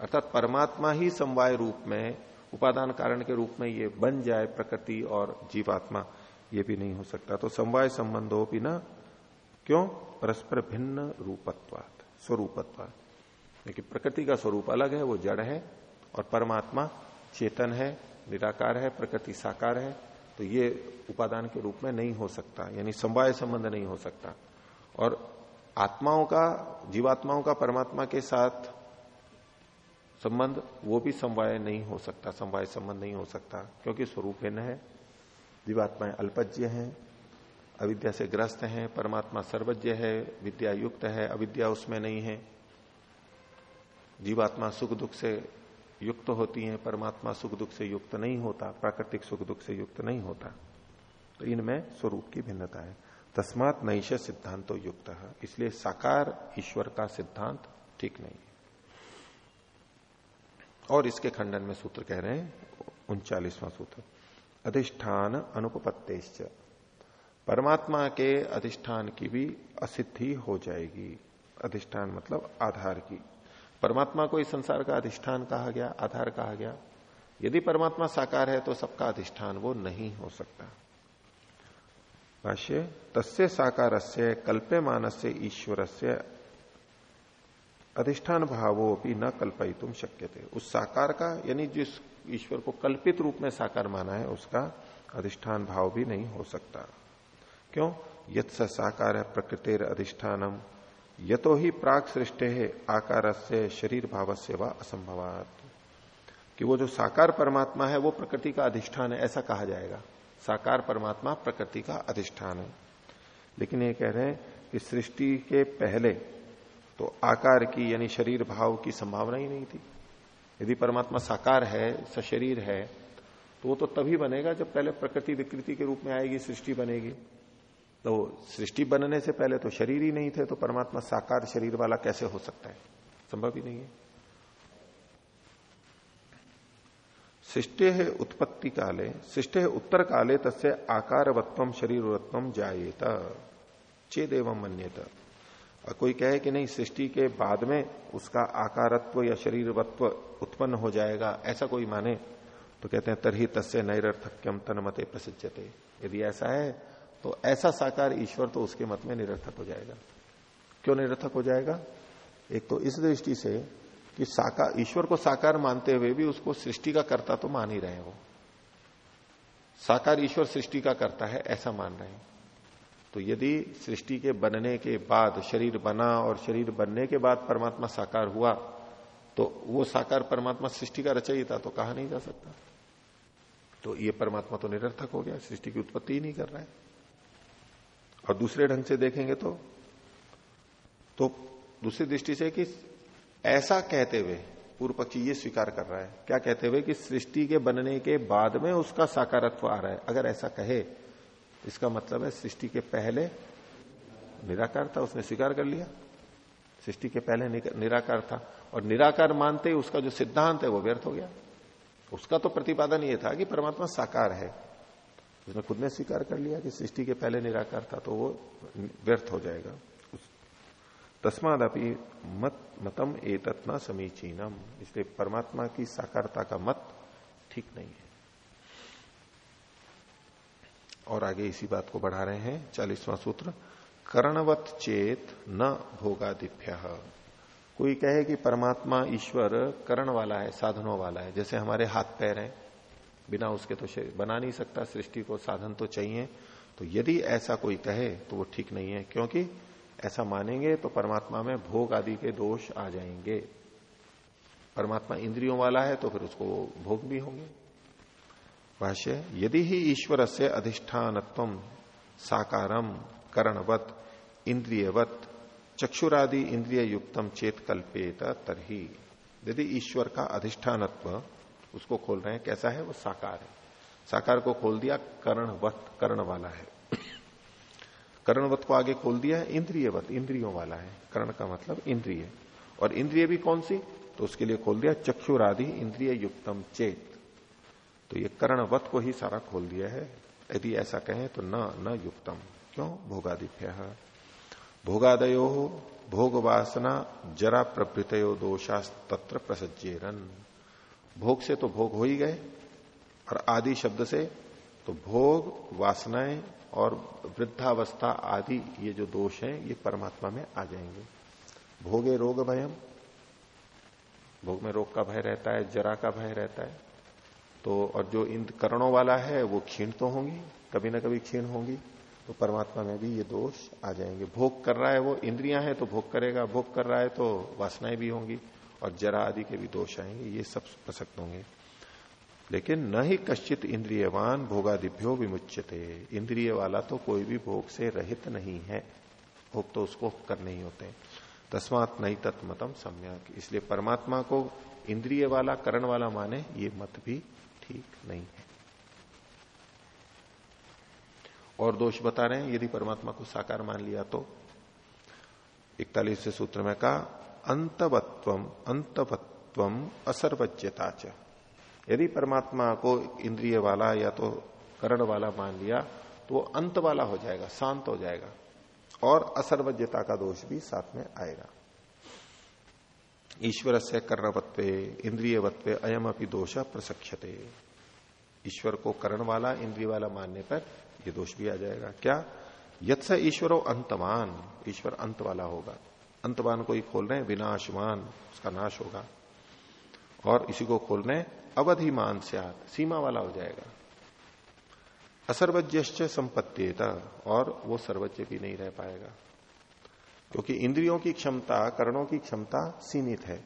[SPEAKER 1] अर्थात परमात्मा ही समवाय रूप में उपादान कारण के रूप में ये बन जाए प्रकृति और जीवात्मा, ये भी नहीं हो सकता। तो समवाय संबंधो भी ना, क्यों? परस्पर भिन्न रूपत्वात, स्वरूपत्वात। लेकिन प्रकृति का स्वरूप अलग है, वो जड़ है, और परमात्मा चेतन है, निराकार है, प्रकृति साकार है तो ये उपादान के रूप में नहीं हो सकता, यानी समवाय संबंध नहीं हो सकता। और आत्माओं का, जीवात्माओं का परमात्मा के साथ संबंध, वो भी समवाय नहीं हो सकता, समवाय संबंध नहीं हो सकता, क्योंकि स्वरूप भिन्न है। जीवात्माएँ अल्पज्ञ हैं, अविद्या से ग्रस्त हैं, परमात्मा सर्वज्ञ है, विद्या युक्त है, अविद्या उसमें नहीं है। जीवात्मा सुख दुख से युक्त होती है, परमात्मा सुख दुख से युक्त नहीं होता, प्राकृतिक सुख दुख से युक्त नहीं होता। तो इनमें स्वरूप की भिन्नता है। तस्मात नैश सिद्धांतो युक्त है इसलिए साकार ईश्वर का सिद्धांत ठीक नहीं है। और इसके खंडन में सूत्र कह रहे हैं, उनचालीसवां सूत्र। अधिष्ठान अनुपत्तेश्च परमात्मा के अधिष्ठान की भी असिद्धि हो जाएगी। अधिष्ठान मतलब आधार की। परमात्मा को इस संसार का अधिष्ठान कहा गया, आधार कहा गया। यदि परमात्मा साकार है तो सबका अधिष्ठान वो नहीं हो सकता। भाष्य, तस्य साकार से कल्प्यमान से ईश्वर से अधिष्ठान भावो भी न कल्पई तुम शक्य थे उस साकार का, यानी जिस ईश्वर को कल्पित रूप में साकार माना है, उसका अधिष्ठान भाव भी नहीं हो सकता। क्यों? यथ साकार है प्रकृतिर अधिष्ठानम, यतो ही प्राग सृष्टि है आकार से शरीर भाव से व असंभवात। कि वो जो साकार परमात्मा है, वो प्रकृति का अधिष्ठान है, ऐसा कहा जाएगा। साकार परमात्मा प्रकृति का अधिष्ठान है। लेकिन ये कह रहे हैं कि सृष्टि के पहले तो आकार की, यानी शरीर भाव की संभावना ही नहीं थी। यदि परमात्मा साकार है, सशरीर है तो वो तो तभी बनेगा जब पहले प्रकृति विकृति के रूप में आएगी, सृष्टि बनेगी। तो सृष्टि बनने से पहले तो शरीर ही नहीं थे तो परमात्मा साकार शरीर वाला कैसे हो सकता है? संभव ही नहीं है। सृष्टि है उत्पत्ति काले, सृष्टि है उत्तर काले, तस्य आकारवत्व, शरीरवत्व जाएत चेद एवं मन्यत कोई कहे कि नहीं, सृष्टि के बाद में उसका आकारत्व या शरीरवत्व उत्पन्न हो जाएगा, ऐसा कोई माने तो कहते हैं, तरही तस्य नैरर्थक्यम तनमते प्रसिद्धते यदि ऐसा है तो ऐसा साकार ईश्वर तो उसके मत में निरर्थक हो जाएगा। क्यों निरर्थक हो जाएगा? एक तो इस दृष्टि से कि साकार ईश्वर को साकार मानते हुए भी उसको सृष्टि का करता तो मान ही रहे हो। साकार ईश्वर सृष्टि का करता है, ऐसा मान रहे हैं। तो यदि सृष्टि के बनने के बाद, शरीर बना और शरीर बनने के बाद परमात्मा साकार हुआ तो वो साकार परमात्मा सृष्टि का रचयिता तो कहा नहीं जा सकता। तो ये परमात्मा तो निरर्थक हो गया, सृष्टि की उत्पत्ति ही नहीं कर रहा है। और दूसरे ढंग से देखेंगे तो तो दूसरी दृष्टि से कि ऐसा कहते हुए, पूर्व पक्षी ये स्वीकार कर रहा है। क्या कहते हुए कि सृष्टि के बनने के बाद में उसका साकारत्व आ रहा है? अगर ऐसा कहे इसका मतलब है सृष्टि के पहले निराकार था, उसने स्वीकार कर लिया। सृष्टि के पहले निराकार था। और निराकार मानते ही उसका जो सिद्धांत है वो व्यर्थ हो गया। उसका तो प्रतिपादन ये था कि परमात्मा साकार है। उसने खुद ने स्वीकार कर लिया कि सृष्टि के पहले निराकार था तो वो व्यर्थ हो जाएगा। तस्मादपि मत, मतम एतत्ना समीचीनम। इसलिए परमात्मा की साकारता का मत ठीक नहीं है। और आगे इसी बात को बढ़ा रहे हैं, चालीसवां सूत्र, कर्णवत चेत न भोगादिभ्य। कोई कहे कि परमात्मा ईश्वर कर्ण वाला है, साधनों वाला है, जैसे हमारे हाथ पैर हैं, बिना उसके तो बना नहीं सकता, सृष्टि को साधन तो चाहिए तो यदि ऐसा कोई कहे तो वो ठीक नहीं है, क्योंकि ऐसा मानेंगे तो परमात्मा में भोग आदि के दोष आ जाएँगे। परमात्मा इंद्रियों वाला है तो फिर उसको भोग भी होंगे। भाष्य, यदि ही ईश्वर से अधिष्ठानत्व साकारम करणवत इंद्रियवत चक्षुरादि इंद्रिय युक्तम चेत कल्पेत, तरही यदि ईश्वर का अधिष्ठानत्व उसको खोल रहे हैं, कैसा है? वो साकार है। साकार को खोल दिया, कर्णवत कर्ण वाला है। कर्णवत को आगे खोल दिया है इंद्रियवत इंद्रियों वाला है। कर्ण का मतलब इंद्रिय। और इंद्रिय भी कौन सी? तो उसके लिए खोल दिया, चक्षुरादि इंद्रिय युक्तम चेत। तो ये कर्णवत को ही सारा खोल दिया है। यदि ऐसा कहें तो न न युक्तम। क्यों? भोगादिभ्य। भोगादयो भोग वासना जरा प्रभृतयो दोषास्त तत्र प्रसज्जेरन। भोग से तो भोग हो ही गए, और आदि शब्द से तो भोग, वासनाएँ और वृद्धावस्था आदि ये जो दोष हैं, ये परमात्मा में आ जाएँगे। भोगे रोग भयम भोग में रोग का भय रहता है, जरा का भय रहता है। तो और जो इन करणों वाला है, वो क्षीण तो होंगी, कभी ना कभी क्षीण होंगी। तो परमात्मा में भी ये दोष आ जाएँगे। भोग कर रहा है वो इंद्रियाँ हैं तो भोग करेगा, भोग कर रहा है तो वासनाएँ भी होंगी और जरा आदि के भी दोष आएँगे, ये सब प्रसक्त होंगे। लेकिन न ही कश्चित इंद्रियवान भोगादिभ्यो विमुच्यते। इंद्रिय वाला तो कोई भी भोग से रहित नहीं है। भोग तो उसको करने ही होते हैं। तस्मात नहीं तत्मतम सम्यक। इसलिए परमात्मा को इंद्रिय वाला, करण वाला माने, ये मत भी ठीक नहीं है। और दोष बता रहे हैं, यदि परमात्मा को साकार मान लिया तो। इकतालीसवें सूत्र में कहा अंतवत्व अंतवत्व च। यदि परमात्मा को इंद्रिय वाला या तो करण वाला मान लिया तो वो अंत वाला हो जाएगा, शांत हो जाएगा। और असर्वज्ञता का दोष भी साथ में आएगा। ईश्वर से कर्णवत्व इंद्रियवत्व अयम अपनी दोष प्रसक्षते ईश्वर को करण वाला, इंद्रिय वाला मानने पर ये दोष भी आ जाएगा। क्या? यथ से ईश्वरो अंतमान ईश्वर अंत वाला होगा। अंतमान को ही खोल रहे विनाशमान उसका नाश होगा। और इसी को खोल रहे अवधिमान से सीमा वाला हो जाएगा। असर्वज्ञ संपत्ति और वो सर्वज्ञ भी नहीं रह पाएगा। क्योंकि इंद्रियों की क्षमता, करणों की क्षमता सीमित है।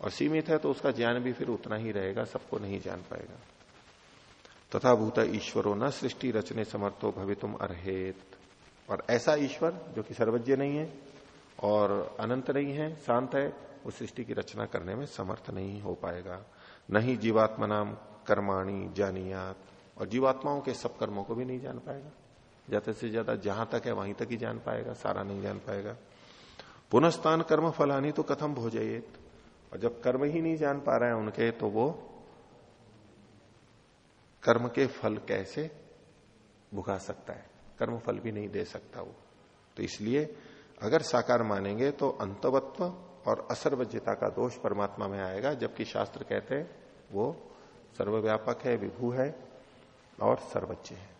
[SPEAKER 1] और सीमित है तो उसका ज्ञान भी फिर उतना ही रहेगा, सबको नहीं जान पाएगा। तथा भूत ईश्वरों न सृष्टि रचने समर्थो भवितुम अर्त और ऐसा ईश्वर, जो कि सर्वज्ञ नहीं है और अनंत नहीं है, शांत है वो सृष्टि की रचना करने में समर्थ नहीं हो पाएगा। नहीं जीवात्मा नाम कर्माणी जानियात। और जीवात्माओं के सब कर्मों को भी नहीं जान पाएगा। ज़्यादा से ज़्यादा जहाँ तक है, वहीं तक ही जान पाएगा, सारा नहीं जान पाएगा। पुनस्तान कर्म फलानी तो कथम भोजयेत। और जब कर्म ही नहीं जान पा रहे हैं उनके तो वो कर्म के फल कैसे भुगा सकता है? कर्म फल भी नहीं दे सकता वो। तो इसलिए अगर साकार मानेंगे तो अंतवत्व और असर्वज्यता का दोष परमात्मा में आएगा, जबकि शास्त्र कहते हैं, वो सर्वव्यापक है, विभू है और सर्वज्ञ है।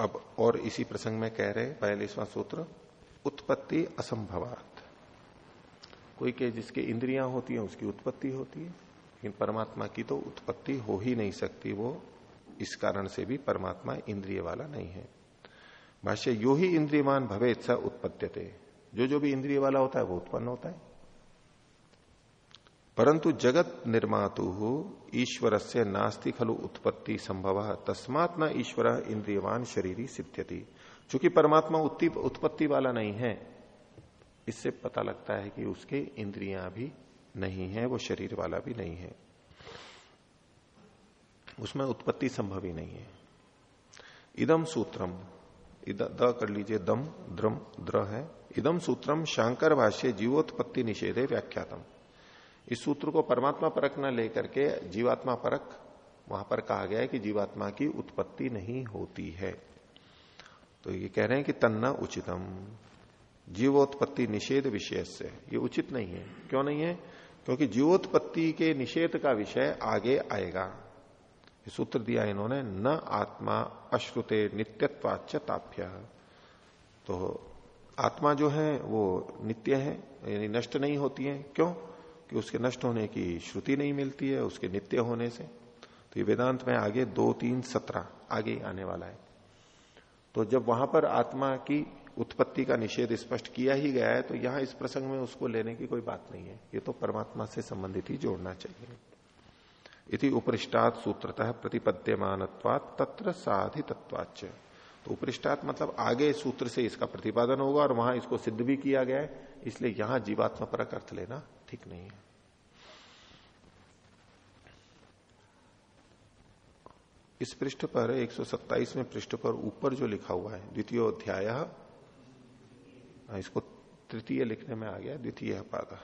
[SPEAKER 1] अब और इसी प्रसंग में कह रहे बयालीसवां सूत्र, उत्पत्ति असंभवात। कोई के जिसके इंद्रियाँ होती हैं, उसकी उत्पत्ति होती है। लेकिन परमात्मा की तो उत्पत्ति हो ही नहीं सकती, वो इस कारण से भी परमात्मा इंद्रिय वाला नहीं है। भाष्य, यो ही इंद्रियमान भवे स उत्पत्त्यते जो जो भी इंद्रिय वाला होता है, वो उत्पन्न होता है। परंतु जगत निर्मातु ईश्वर से नास्ति खलु उत्पत्ति संभव, तस्मात न ईश्वर इंद्रियवान शरीरी सिद्ध्यति। चूँकि परमात्मा उत्पत्ति वाला नहीं है, इससे पता लगता है कि उसके इंद्रियाँ भी नहीं है, वो शरीर वाला भी नहीं है। उसमें उत्पत्ति संभव ही नहीं है। इदम सूत्रम द कर लीजिए दम द्रम द्र है। इदम सूत्रम शांकर भाष्य जीवोत्पत्ति निषेधे व्याख्यातम। इस सूत्र को परमात्मा परक न लेकर के जीवात्मा परक वहाँ पर कहा गया है कि जीवात्मा की उत्पत्ति नहीं होती है। तो ये कह रहे हैं कि तन्ना उचितम। जीवोत्पत्ति निषेध विषय से। ये उचित नहीं है। क्यों नहीं है? क्योंकि जीवोत्पत्ति के निषेध का विषय आगे आएगा। सूत्र दिया इन्होंने, न आत्मा अश्रुते नित्यत्वाच ताप्य। तो आत्मा जो है, वो नित्य है, यानी नष्ट नहीं होती है। क्यों? कि उसके नष्ट होने की श्रुति नहीं मिलती है, उसके नित्य होने से। तो ये वेदांत में आगे दो, तीन, सत्रह, आगे आने वाला है। तो जब वहाँ पर आत्मा की उत्पत्ति का निषेध स्पष्ट किया ही गया है तो यहाँ इस प्रसंग में उसको लेने की कोई बात नहीं है। ये तो परमात्मा से संबंधित ही जोड़ना चाहिए। इति उपरिष्टात सूत्रतः प्रतिपद्यमान तत्र साधितत्वाच तो उपरिष्टात मतलब आगे सूत्र से इसका प्रतिपादन होगा और वहाँ इसको सिद्ध भी किया गया है, इसलिए यहाँ जीवात्मा परक अर्थ लेना ठीक नहीं है। इस पृष्ठ पर 127वें पृष्ठ पर ऊपर जो लिखा हुआ है द्वितीय अध्याय हाँ, इसको तृतीय लिखने में आ गया द्वितीय पाद।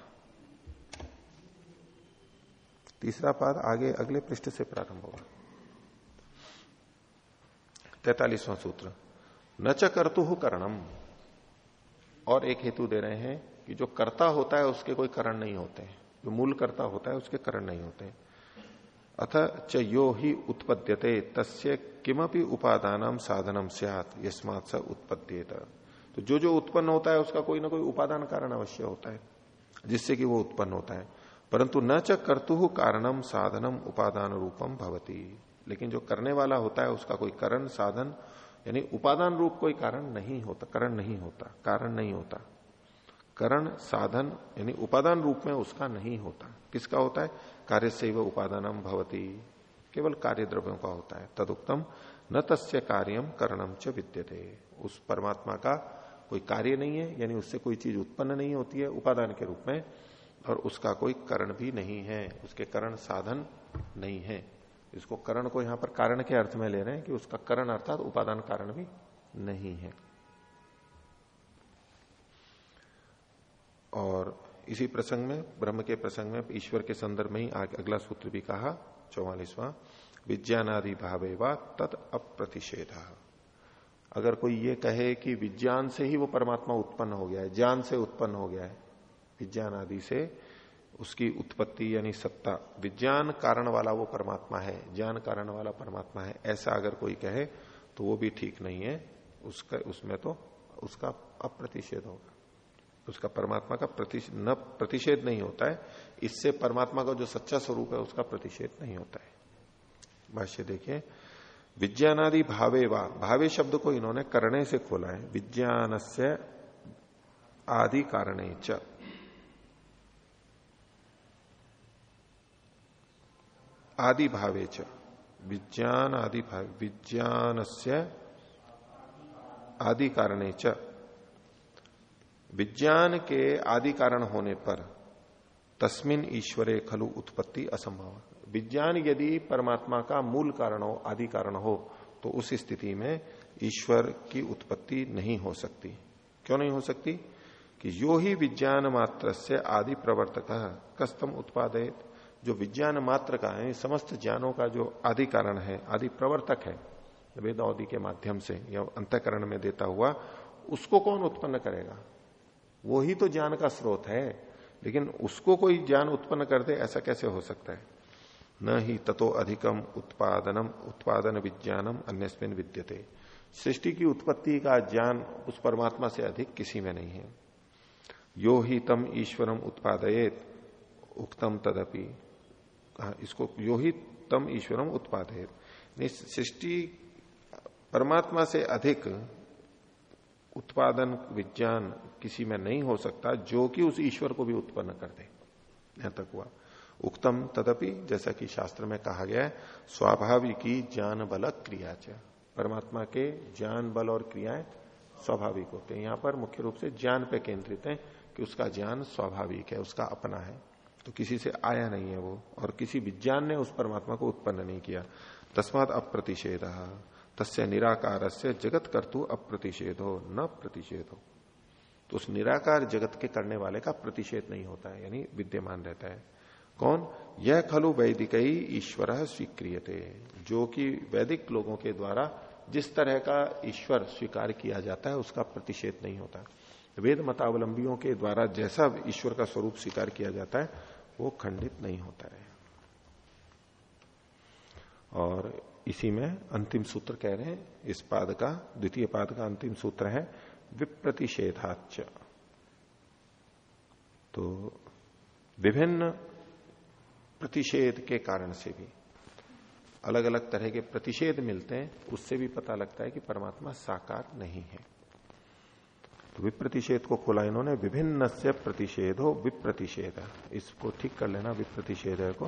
[SPEAKER 1] तीसरा पाद आगे अगले पृष्ठ से प्रारंभ होगा। तैतालीसवां सूत्र न च कर्तु करणम और एक हेतु दे रहे हैं कि जो कर्ता होता है उसके कोई करण नहीं होते हैं। जो मूल कर्ता होता है उसके करण नहीं होते अथ च यो ही उत्पद्यते, तस्य किमपि उपादान साधनम सियात, यस्मात स उत्पद्येत। तो जो जो उत्पन्न होता है उसका कोई ना कोई उपादान कारण अवश्य होता है, जिससे कि वो उत्पन्न होता है। परंतु न च कर्तु कारणम साधनम उपादान रूपम भवती। लेकिन जो करने वाला होता है उसका कोई करण, साधन, यानी उपादान रूप कोई कारण नहीं होता, करण नहीं होता, कारण नहीं होता। करण, साधन, यानी उपादान रूप में उसका नहीं होता। किसका होता है? कार्य से वह उपादानम भवती। केवल कार्य द्रव्यों का होता है। तदुक्तम, न तस्य कार्यम करणम च विद्यते। उस परमात्मा का कोई कार्य नहीं है, यानी उससे कोई चीज़ उत्पन्न नहीं होती है उपादान के रूप में, और उसका कोई करण भी नहीं है। उसके करण साधन नहीं है। इसको करण को यहाँ पर कारण के अर्थ में ले रहे हैं कि उसका करण अर्थात उपादान कारण भी नहीं है। और इसी प्रसंग में, ब्रह्म के प्रसंग में, ईश्वर के संदर्भ में ही अगला सूत्र भी कहा, चौवालीसवां, विज्ञानादि भावे व तत् अप्रतिषेध। अगर कोई ये कहे कि विज्ञान से ही वो परमात्मा उत्पन्न हो गया है, ज्ञान से उत्पन्न हो गया है विज्ञान आदि से उसकी उत्पत्ति यानी सत्ता, विज्ञान कारण वाला वो परमात्मा है, ज्ञान कारण वाला परमात्मा है, ऐसा अगर कोई कहे तो वो भी ठीक नहीं है, उसका, उसमें तो उसका अप्रतिषेध होगा। उसका परमात्मा का न प्रतिषेध नहीं होता है। इससे परमात्मा का जो सच्चा स्वरूप है, उसका प्रतिषेध नहीं होता है। भाष्य देखिए, विज्ञानादि भावे वा। भावे शब्द को इन्होंने करने से खोला है। विज्ञान से आदि कारण च। आदि भावे च। विज्ञान आदि भाव विज्ञान से आदि कारणे च। विज्ञान के आदि कारण होने पर तस्मिन ईश्वरे खलु उत्पत्ति असंभव। विज्ञान यदि परमात्मा का मूल कारण हो, आदि कारण हो तो उस स्थिति में ईश्वर की उत्पत्ति नहीं हो सकती। क्यों नहीं हो सकती? कि यो ही विज्ञान मात्र से आदि प्रवर्तक कस्तम उत्पादित जो विज्ञान मात्र का है, समस्त ज्ञानों का जो आदि कारण है, आदि प्रवर्तक है, वेदावधि के माध्यम से या अंतकरण में देता हुआ, उसको कौन उत्पन्न करेगा? वो ही तो ज्ञान का स्रोत है, लेकिन उसको कोई ज्ञान उत्पन्न कर दे, ऐसा कैसे हो सकता है? न ही ततो अधिकम उत्पादनम, उत्पादन विज्ञानम, अन्यस्मिन विद्यते। सृष्टि की उत्पत्ति का ज्ञान उस परमात्मा से अधिक किसी में नहीं है। यो ही तम ईश्वरम उत्पादयेत, उक्तम तदपि। इसको यो ही तम ईश्वरम उत्पादयेत। सृष्टि परमात्मा से अधिक उत्पादन, विज्ञान किसी में नहीं हो सकता, जो कि उस ईश्वर को भी उत्पन्न कर दे। यहाँ तक हुआ। उक्तम तदपि, जैसा कि शास्त्र में कहा गया है, स्वाभाविकी ज्ञान बल क्रिया परमात्मा के ज्ञान बल और क्रियाएँ स्वाभाविक होते हैं। यहाँ पर मुख्य रूप से ज्ञान पे केंद्रित है कि उसका ज्ञान स्वाभाविक है, उसका अपना है। तो किसी से आया नहीं है वो, और किसी विज्ञान ने उस परमात्मा को उत्पन्न नहीं किया। तस्मात अप्रतिषेध। तस्य निराकार से जगत कर्तु अप्रतिषेध हो न प्रतिषेध। हो तो उस निराकार जगत के करने वाले का प्रतिषेध नहीं होता है, यानी विद्यमान रहता है। कौन? यह खलु वैदिक ही ईश्वर स्वीक्रिय जो कि वैदिक लोगों के द्वारा जिस तरह का ईश्वर स्वीकार किया जाता है, उसका प्रतिषेध नहीं होता। वेद मतावलंबियों के द्वारा जैसा ईश्वर का स्वरूप स्वीकार किया जाता है, वो खंडित नहीं होता है। और इसी में अंतिम सूत्र कह रहे हैं, इस पाद का, द्वितीय पाद का अंतिम सूत्र है विप्रतिषेधाच तो विभिन्न प्रतिषेध के कारण से भी अलग अलग तरह के प्रतिषेध मिलते हैं, उससे भी पता लगता है कि परमात्मा साकार नहीं है। तो विप्रतिषेध को खोला इन्होंने विभिन्न से प्रतिषेध हो विप्रतिषेध। इसको ठीक कर लेना विप्रतिषेध को।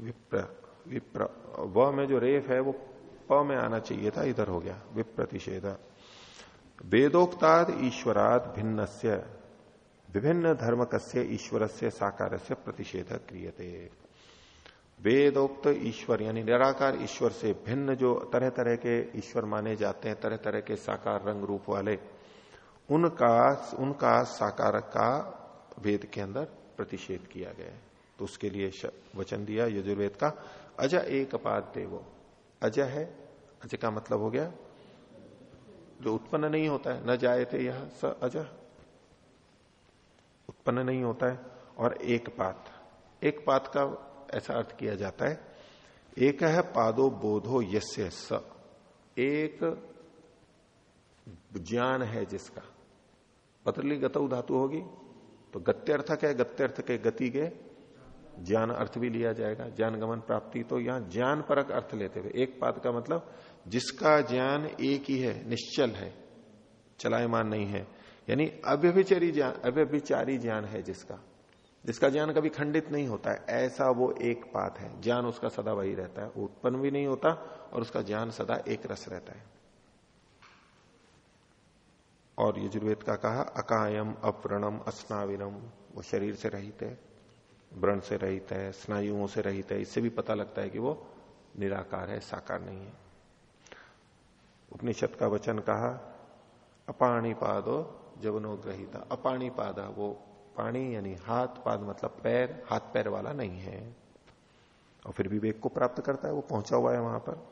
[SPEAKER 1] विप्र विप्र, व में जो रेफ है, वो प में आना चाहिए था, इधर हो गया, विप्रतिषेध। वेदोक्ताद ईश्वराद भिन्न विभिन्न धर्म कस्य ईश्वर से साकार से प्रतिषेध क्रियते। वेदोक्त ईश्वर, यानी निराकार ईश्वर से भिन्न जो तरह तरह के ईश्वर माने जाते हैं तरह तरह के साकार रंग रूप वाले, उनका उनका साकार का वेद के अंदर प्रतिषेध किया गया तो उसके लिए वचन दिया यजुर्वेद का अज एक पाद देवो। अज है? अज का मतलब हो गया जो उत्पन्न नहीं होता है, न जाए थे यह स अज। उत्पन्न नहीं होता है, और एक पात। एक पात का ऐसा अर्थ किया जाता है, एक है पादो बोधो यस्य स। एक ज्ञान है जिसका। पतली गतौ धातु होगी तो गत्यर्थक है? गत्यर्थ के गति के ज्ञान अर्थ भी लिया जाएगा, ज्ञान गमन प्राप्ति तो यहाँ ज्ञान परक अर्थ लेते हुए, एक पाद का मतलब जिसका ज्ञान एक ही है, निश्चल है, चलायमान नहीं है, यानी अव्यभिचारी ज्ञान अव्यभिचारी ज्ञान है जिसका जिसका ज्ञान कभी खंडित नहीं होता है, ऐसा वो एक पात है, ज्ञान उसका सदा वही रहता है, उत्पन्न भी नहीं होता और उसका ज्ञान सदा एक रस रहता है। और यजुर्वेद का कहा, अकायम अप्रणम अस्नाविनम, वो शरीर से रहित है। व्रण से रहित है, स्नायुओं से रहित है, इससे भी पता लगता है कि वो निराकार है, साकार नहीं है। उपनिषद का वचन कहा अपाणी पादो जवनो ग्रहिता। अपाणी पादा वो पानी यानी हाथ, पाद मतलब पैर, हाथ पैर वाला नहीं है। और फिर विवेक को प्राप्त करता है, वो पहुँचा हुआ है वहाँ पर।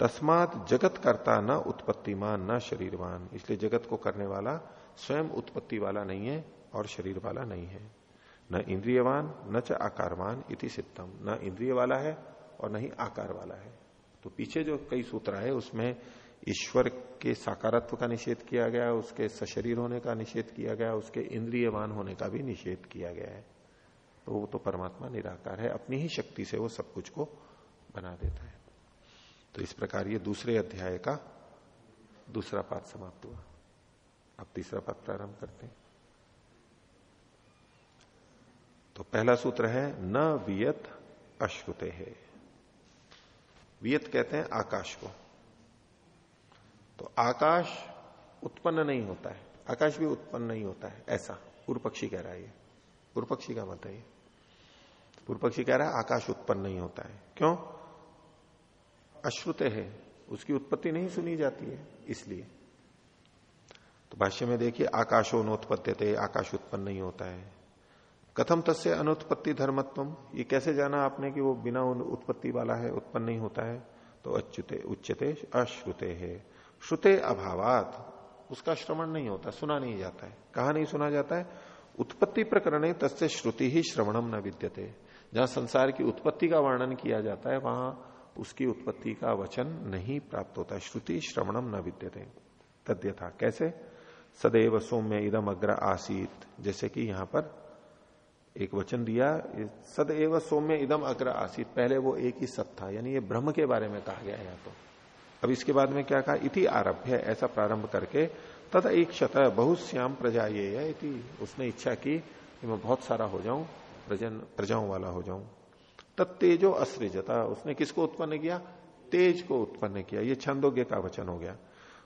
[SPEAKER 1] तस्मात जगत करता न उत्पत्तिमान, न शरीरवान। इसलिए जगत को करने वाला स्वयं उत्पत्ति वाला नहीं है और शरीर वाला नहीं है। न इंद्रियवान, न च आकारवान इति सिद्धम। न इंद्रिय वाला है और न ही आकार वाला है। तो पीछे जो कई सूत्र है उसमें ईश्वर के साकारत्व का निषेध किया गया, उसके सशरीर होने का निषेध किया गया, उसके इंद्रियवान होने का भी निषेध किया गया है। तो वो तो परमात्मा निराकार है, अपनी ही शक्ति से वो सब कुछ को बना देता है। तो इस प्रकार ये दूसरे अध्याय का दूसरा पाठ समाप्त हुआ। अब तीसरा पाठ प्रारंभ करते हैं। तो पहला सूत्र है, न वियत अश्रुते है। वियत कहते हैं आकाश को। तो आकाश उत्पन्न नहीं होता है। आकाश भी उत्पन्न नहीं होता है, ऐसा। पूर्व पक्षी कह रहा है ये। पूर्व पक्षी का मत है ये। पूर्व पक्षी कह रहा है, आकाश उत्पन्न नहीं होता है। क्यों? अश्रुते है। उसकी उत्पत्ति नहीं सुनी जाती है, इसलिए। तो भाष्य में देखिए, आकाशो नोत्पत्ति आकाश उत्पन्न नहीं होता है। कथम तस्य अनुत्पत्ति धर्मत्व ये कैसे जाना आपने कि वो बिना उत्पत्ति वाला है, उत्पन्न नहीं होता है? तो अच्युते उच्चते अश्रुते है। श्रुते अभावात, उसका श्रवण नहीं होता, सुना नहीं जाता है। कहा नहीं सुना जाता है? उत्पत्ति प्रकरण तस्य श्रुति ही श्रवणम न विद्यते। जहाँ संसार की उत्पत्ति का वर्णन किया जाता है, वहाँ उसकी उत्पत्ति का वचन नहीं प्राप्त होता। श्रुति श्रवणम न विद्यते। तद्य था कैसे? सदैव सौम्य इदम अग्र आसीत, जैसे कि यहाँ पर एक वचन दिया सद एव सौम्य इदम अग्र आसित। पहले वो एक ही सत था यानी ये ब्रह्म के बारे में कहा गया है तो। अब इसके बाद में क्या कहा? इति आरभ्य, ऐसा प्रारंभ करके तथा एक शत बहुत श्याम प्रजा ये है उसने इच्छा की कि मैं बहुत सारा हो जाऊँ, प्रजन, प्रजाओं वाला हो जाऊँ। तत्तेजो असृजता, उसने किसको उत्पन्न किया? तेज को उत्पन्न किया। ये छंदोग्य का वचन हो गया।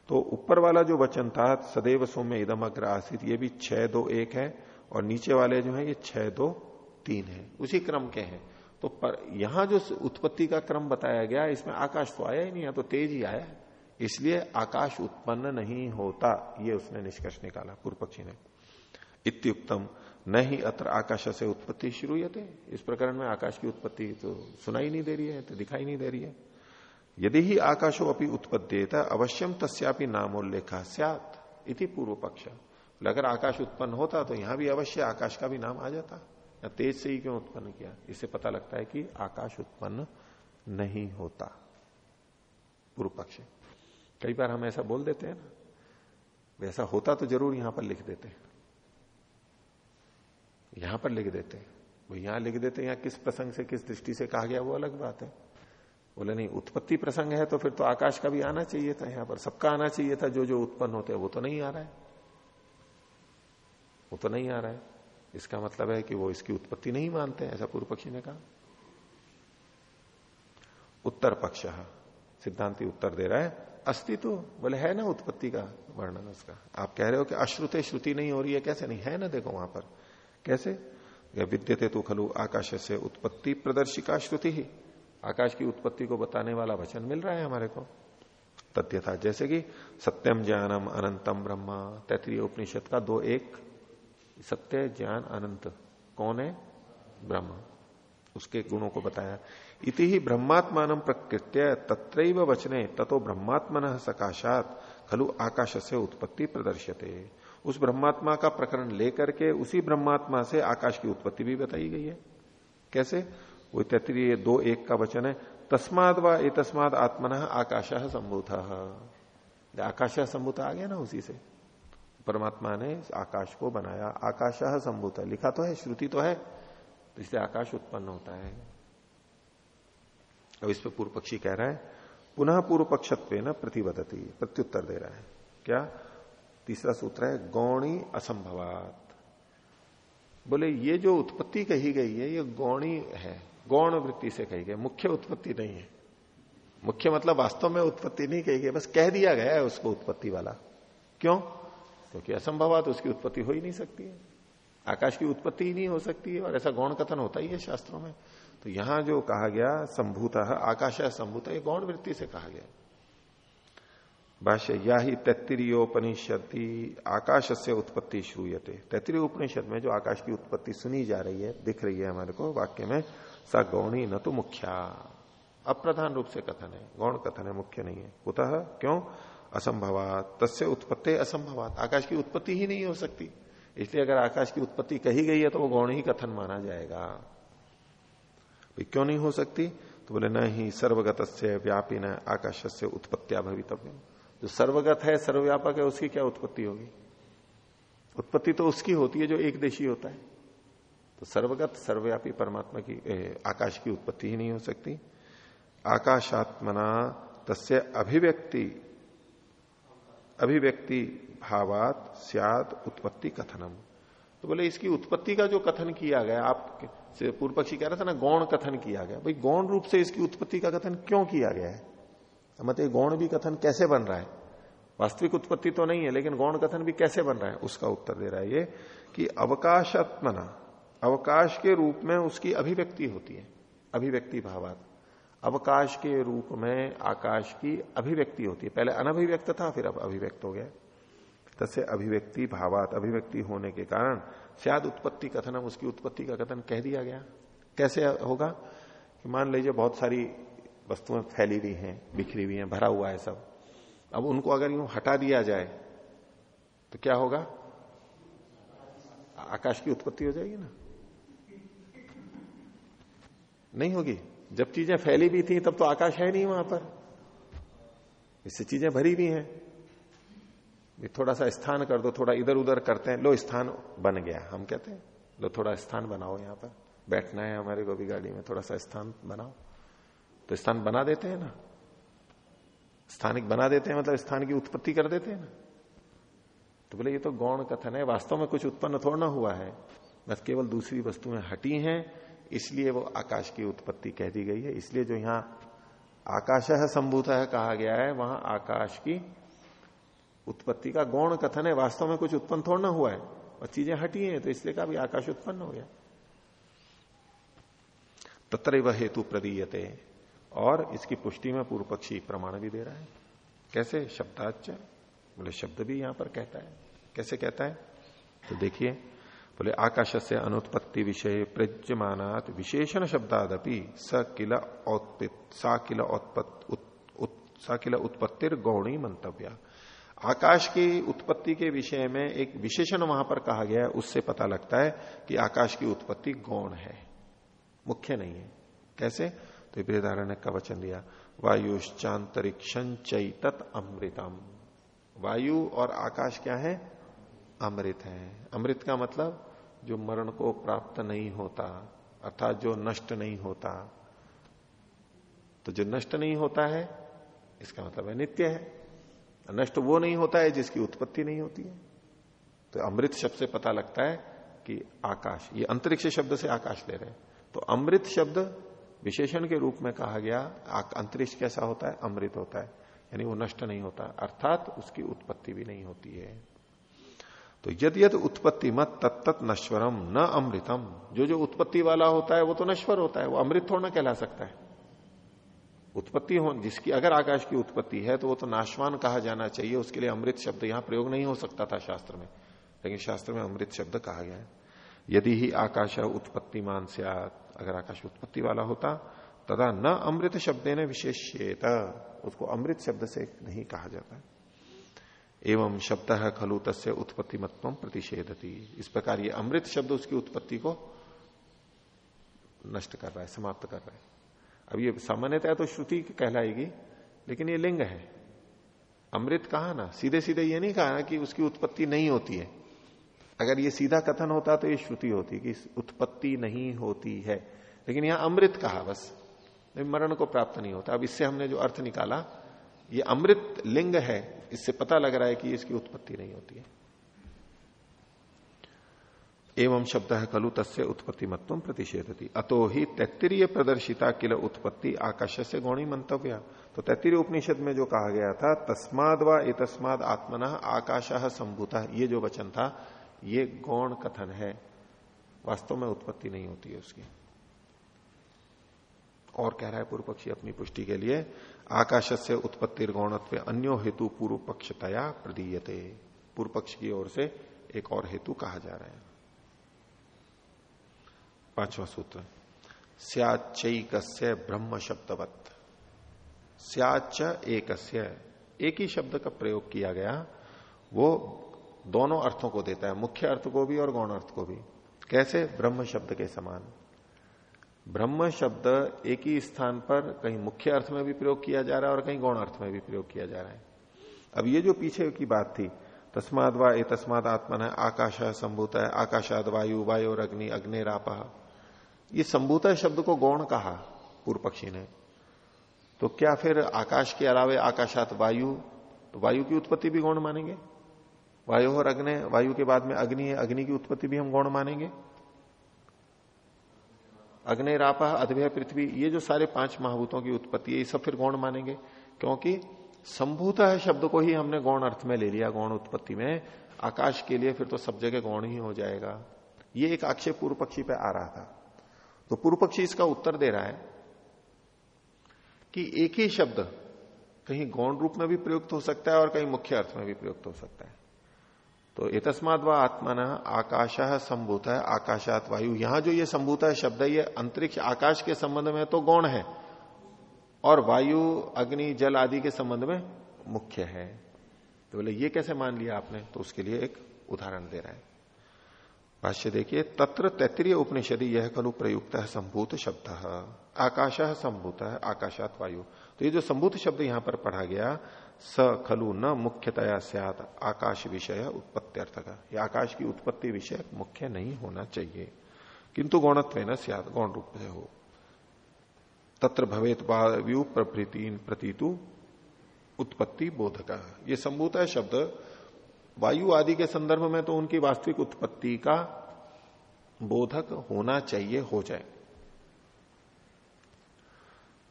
[SPEAKER 1] तो ऊपर वाला जो वचन था, सदैव सौम्य इदम अग्र आसित, ये भी छह दो एक है। और नीचे वाले जो है, ये छह, दो, तीन है। उसी क्रम के हैं। तो पर यहाँ जो उत्पत्ति का क्रम बताया गया, इसमें आकाश तो आया ही नहीं है तो तेज ही आया। इसलिए आकाश उत्पन्न नहीं होता, ये उसने निष्कर्ष निकाला पूर्व पक्षी ने। इत्युक्तम, न ही अत्र आकाश से उत्पत्ति शुरू थे इस प्रकरण में आकाश की उत्पत्ति तो सुनाई नहीं दे रही है तो दिखाई नहीं दे रही है। यदि ही आकाशो अपनी उत्पत्ति अवश्यम तस्यापि नामोल्लेखा सत इति पूर्व पक्ष अगर आकाश उत्पन्न होता तो यहाँ भी अवश्य आकाश का भी नाम आ जाता। या तेज से ही क्यों उत्पन्न किया? इससे पता लगता है कि आकाश उत्पन्न नहीं होता। पूर्व पक्ष कई बार हम ऐसा बोल देते हैं ना वैसा होता तो ज़रूर यहाँ पर लिख देते यहाँ पर लिख देते वो यहाँ लिख देते यहाँ किस प्रसंग से, किस दृष्टि से कहा गया वो अलग बात है। बोले, नहीं, उत्पत्ति प्रसंग है तो फिर तो आकाश का भी आना चाहिए था यहाँ पर। सबका आना चाहिए था जो जो उत्पन्न होते हैं, वो तो नहीं आ रहा है। वो तो नहीं आ रहा है। इसका मतलब है कि वो इसकी उत्पत्ति नहीं मानते ऐसा पूर्व पक्षी ने कहा। उत्तर पक्ष सिद्धांति उत्तर दे रहा है, अस्तित्व, बोले, है ना उत्पत्ति का वर्णन उसका। आप कह रहे हो कि अश्रुते श्रुति नहीं हो रही है, कैसे नहीं? है ना, देखो वहाँ पर। कैसे? विद्यते तो खलु आकाश से उत्पत्ति प्रदर्शिका श्रुति ही। आकाश की उत्पत्ति को बताने वाला वचन मिल रहा है हमारे को। तथ्य था, जैसे कि सत्यम ज्ञानम अनंतम ब्रह्मा, तैतरीय उपनिषद का दो एक। सत्य, ज्ञान, अनंत। कौन है? ब्रह्म। उसके गुणों को बताया। इति ही ब्रह्मात्मान प्रकृत्य तत्र वचने, ततो ब्रह्मात्मन सकाशात, खलु आकाश से उत्पत्ति प्रदर्शते उस ब्रह्मात्मा का प्रकरण लेकर के उसी ब्रह्मात्मा से आकाश की उत्पत्ति भी बताई गई है। कैसे? वो तैतरीय दो एक का वचन है। तस्माद व तस्माद आत्मन आकाश संभूत। आकाश संभूत आ गया ना उसी से। परमात्मा ने आकाश को बनाया। आकाश संभूत है। लिखा तो है, श्रुति तो है तो इसलिए आकाश उत्पन्न होता है। अब इस पर पूर्व पक्षी कह रहा है, पुनः पूर्व पक्षत्व न प्रतिबद्धति प्रत्युत्तर दे रहा है। क्या? तीसरा सूत्र है, गौणी असंभवात। बोले, ये जो उत्पत्ति कही गई है, ये गौणी है। गौण वृत्ति से कही गई, मुख्य उत्पत्ति नहीं है। मुख्य मतलब वास्तव में उत्पत्ति नहीं कही गई, बस कह दिया गया है उसको उत्पत्ति वाला। क्यों? क्योंकि असंभवात उसकी उत्पत्ति हो ही नहीं सकती है। आकाश की उत्पत्ति ही नहीं हो सकती है, और ऐसा गौण कथन होता ही है शास्त्रों में। तो यहाँ जो कहा गया, संभूत, आकाश संभूत, ये गौण वृत्ति से कहा गया। भाष्य या ही तैतरीयोपनिषद आकाश से उत्पत्ति श्रूयते। तैतरीय उपनिषद में जो आकाश की उत्पत्ति सुनी जा रही है, दिख रही है हमारे को, वाक्य में, स गौणी न तो मुख्या। अप्रधान रूप से कथन है, गौण कथन है, मुख्य नहीं है। कुतः क्यों? असंभवात तस्य उत्पत्ति असंभवात। आकाश की उत्पत्ति ही नहीं हो सकती। इसलिए अगर आकाश की उत्पत्ति कही गई है तो वो गौण ही कथन माना जाएगा। क्यों नहीं हो सकती? तो बोले न ही सर्वगत से व्यापी न आकाश से उत्पत्तिया भवितव्य। जो सर्वगत है सर्वव्यापक है उसकी क्या उत्पत्ति होगी? उत्पत्ति तो उसकी होती है जो एक देशी होता है। तो सर्वगत सर्वव्यापी परमात्मा की ए, आकाश की उत्पत्ति ही नहीं हो सकती। आकाशात्मना तस्य अभिव्यक्ति अभिव्यक्ति भावात सियाद उत्पत्ति कथनम तो बोले, इसकी उत्पत्ति का जो कथन किया गया, आप पूर्व पक्षी कह रहा था ना, गौण कथन किया गया। भाई, गौण रूप से इसकी उत्पत्ति का कथन क्यों किया गया है? मतलब गौण भी कथन कैसे बन रहा है? वास्तविक उत्पत्ति तो नहीं है, लेकिन गौण कथन भी कैसे बन रहा है? उसका उत्तर दे रहा है ये कि अवकाशात्मना, अवकाश के रूप में उसकी अभिव्यक्ति होती है अभिव्यक्ति भावात अवकाश के रूप में आकाश की अभिव्यक्ति होती है। पहले अनभिव्यक्त था, फिर अब अभिव्यक्त हो गया। तसे अभिव्यक्ति भावात, अभिव्यक्ति होने के कारण शायद उत्पत्ति कथनम, उसकी उत्पत्ति का कथन कह दिया गया। कैसे होगा? कि मान लीजिए बहुत सारी वस्तुएँ फैली हुई हैं, बिखरी हुई हैं, भरा हुआ है सब। अब उनको अगर यूँ हटा दिया जाए तो क्या होगा? आकाश की उत्पत्ति हो जाएगी ना? नहीं होगी? जब चीज़ें फैली भी थी, तब तो आकाश है नहीं वहाँ पर। इससे चीज़ें भरी भी हैं। ये थोड़ा सा स्थान कर दो, थोड़ा इधर उधर करते हैं। लो, स्थान बन गया। हम कहते हैं, लो, थोड़ा स्थान बनाओ यहाँ पर। बैठना है हमारे को भी गाड़ी में, थोड़ा सा स्थान बनाओ। तो स्थान बना देते हैं ना? स्थानिक बना देते हैं मतलब स्थान की उत्पत्ति कर देते हैं ना? तो बोले, ये तो गौण कथन है। वास्तव में कुछ उत्पन्न थोड़ा ना हुआ है। बस केवल दूसरी वस्तुएँ हटी हैं। इसलिए वो आकाश की उत्पत्ति कह दी गई है। इसलिए जो यहाँ आकाश है, संभूत है कहा गया है, वहाँ आकाश की उत्पत्ति का गौण कथन है। वास्तव में कुछ उत्पन्न थोड़ा ना हुआ है और चीज़ें हटी हैं तो इसलिए कहा आकाश उत्पन्न हो गया। तत्र वह हेतु प्रदीयते और इसकी पुष्टि में पूर्व पक्षी प्रमाण भी दे रहा है। कैसे? शब्दाच बोले, शब्द भी यहाँ पर कहता है। कैसे कहता है? तो देखिए बोले आकाश से अनुत्पत्ति विषय प्रज्यमानात विशेषण शब्दादपि स किल औत्पित सा किल सा किल उत्पत्तिर गौणी मंतव्य। आकाश की उत्पत्ति के विषय में एक विशेषण वहाँ पर कहा गया है, उससे पता लगता है कि आकाश की उत्पत्ति गौण है। मुख्य नहीं है। कैसे? तो बृहदारण ने कवचन दिया वायुश्चांतरिक्षण चैतत अमृतम। वायु और आकाश क्या है? अमृत है। अमृत का मतलब जो मरण को प्राप्त नहीं होता, अर्थात जो नष्ट नहीं होता तो जो नष्ट नहीं होता है, इसका मतलब है नित्य है। नष्ट वो नहीं होता है जिसकी उत्पत्ति नहीं होती है। तो अमृत शब्द से पता लगता है कि आकाश, ये अंतरिक्ष शब्द से आकाश ले रहे तो अमृत शब्द विशेषण के रूप में कहा गया अंतरिक्ष कैसा होता है? अमृत होता है। यानी वो नष्ट नहीं होता, अर्थात उसकी उत्पत्ति भी नहीं होती है। तो यद यद उत्पत्ति मत तत्त नश्वरम न अमृतम। जो जो उत्पत्ति वाला होता है, वो तो नश्वर होता है, वो अमृत थोड़ा कहला सकता है। उत्पत्ति हो, जिसकी, अगर आकाश की उत्पत्ति है तो वो तो नाशवान कहा जाना चाहिए, उसके लिए अमृत शब्द यहाँ प्रयोग नहीं हो सकता था शास्त्र में। लेकिन शास्त्र में अमृत शब्द कहा गया है। यदि ही आकाश उत्पत्ति मान अगर आकाश उत्पत्ति वाला होता, तदा न अमृत शब्द ने विशेषेत उसको अमृत शब्द से नहीं कहा जाता। एवं शब्द है खलु तस्य उत्पत्ति मत्व प्रतिषेधती। इस प्रकार ये अमृत शब्द उसकी उत्पत्ति को नष्ट कर रहा है, समाप्त कर रहा है। अब ये सामान्यतः तो श्रुति कहलाएगी, लेकिन ये लिंग है। अमृत कहा ना? सीधे सीधे ये नहीं कहा ना कि उसकी उत्पत्ति नहीं होती है। अगर ये सीधा कथन होता तो ये श्रुति होती कि उत्पत्ति नहीं होती है। लेकिन यहाँ अमृत कहा बस। मरण को प्राप्त नहीं होता। अब इससे हमने जो अर्थ निकाला ये अमृत लिंग है, इससे पता लग रहा है कि इसकी उत्पत्ति नहीं होती है। एवं शब्द है खलु तस्य उत्पत्ति मत्व प्रतिषेधती। अतो ही तैत्तीय प्रदर्शिता किल उत्पत्ति आकाश से गौणी मंतव्य। तो तैत्तीय उपनिषद में जो कहा गया था, तस्माद व तस्माद आत्मना आकाश संभूत, ये जो वचन था, ये गौण कथन है। वास्तव में उत्पत्ति नहीं होती है उसकी। और कह रहा है पूर्व पक्षी अपनी पुष्टि के लिए आकाश से उत्पत्ति गौणत्व अन्यो हेतु पूर्व पक्षतया प्रदीयते। पूर्व पक्ष की ओर से एक और हेतु कहा जा रहा है। पांचवा सूत्र स्याचक ब्रह्म शब्दवत स्याच एक एक ही शब्द का प्रयोग किया गया, वो दोनों अर्थों को देता है, मुख्य अर्थ को भी और गौण अर्थ को भी। कैसे? ब्रह्म शब्द के समान। ब्रह्म शब्द एक ही स्थान पर कहीं मुख्य अर्थ में भी प्रयोग किया जा रहा है और कहीं गौण अर्थ में भी प्रयोग किया जा रहा है। अब ये जो पीछे की बात थी, तस्माद वा ए तस्माद आत्मन है आकाश संभूत है आकाशाद वायु वायु और अग्नि अग्निरापा ये संभूत शब्द को गौण कहा पूर्व पक्षी ने। तो क्या फिर आकाश के अलावे आकाशात वायु तो वायु की उत्पत्ति भी गौण मानेंगे? वायु और अग्नि, वायु के बाद में अग्नि है, अग्नि की उत्पत्ति भी हम गौण मानेंगे? अग्नि रापा अधव्य पृथ्वी, ये जो सारे पाँच महाभूतों की उत्पत्ति है, ये सब फिर गौण मानेंगे। क्योंकि संभूत है शब्द को ही हमने गौण अर्थ में ले लिया, गौण उत्पत्ति में। आकाश के लिए फिर तो सब जगह गौण ही हो जाएगा। ये एक आक्षेप पूर्व पक्षी पे आ रहा था। तो पूर्व पक्षी इसका उत्तर दे रहा है कि एक ही शब्द कहीं गौण रूप में भी प्रयुक्त हो सकता है और कहीं मुख्य अर्थ में भी प्रयुक्त हो सकता है। तो एतस्माद व आत्मन आकाश संभूत है आकाशात वायु। यहाँ जो ये संभूत है शब्द है, ये अंतरिक्ष आकाश के संबंध में तो गौण है। और वायु, अग्नि, जल आदि के संबंध में मुख्य है। तो बोले, ये कैसे मान लिया आपने? तो उसके लिए एक उदाहरण दे रहा है। भाष्य देखिए, तत्र तैतरीय उपनिषद यह खलु प्रयुक्त है संभूत शब्द। आकाश संभूत है आकाशात वायु। तो ये जो संभूत शब्द यहाँ पर पढ़ा गया स खलु न मुख्यतया सियात। आकाश विषय उत्पत्त्यर्थ। का यह आकाश की उत्पत्ति विषय मुख्य नहीं होना चाहिए। किंतु गौणत्व न सियात, गौण रूप से हो। तत्र भवेत वायु प्रभृति प्रतीतु उत्पत्ति बोधक। ये संभूत है शब्द, वायु आदि के संदर्भ में तो उनकी वास्तविक उत्पत्ति का बोधक होना चाहिए, हो जाए।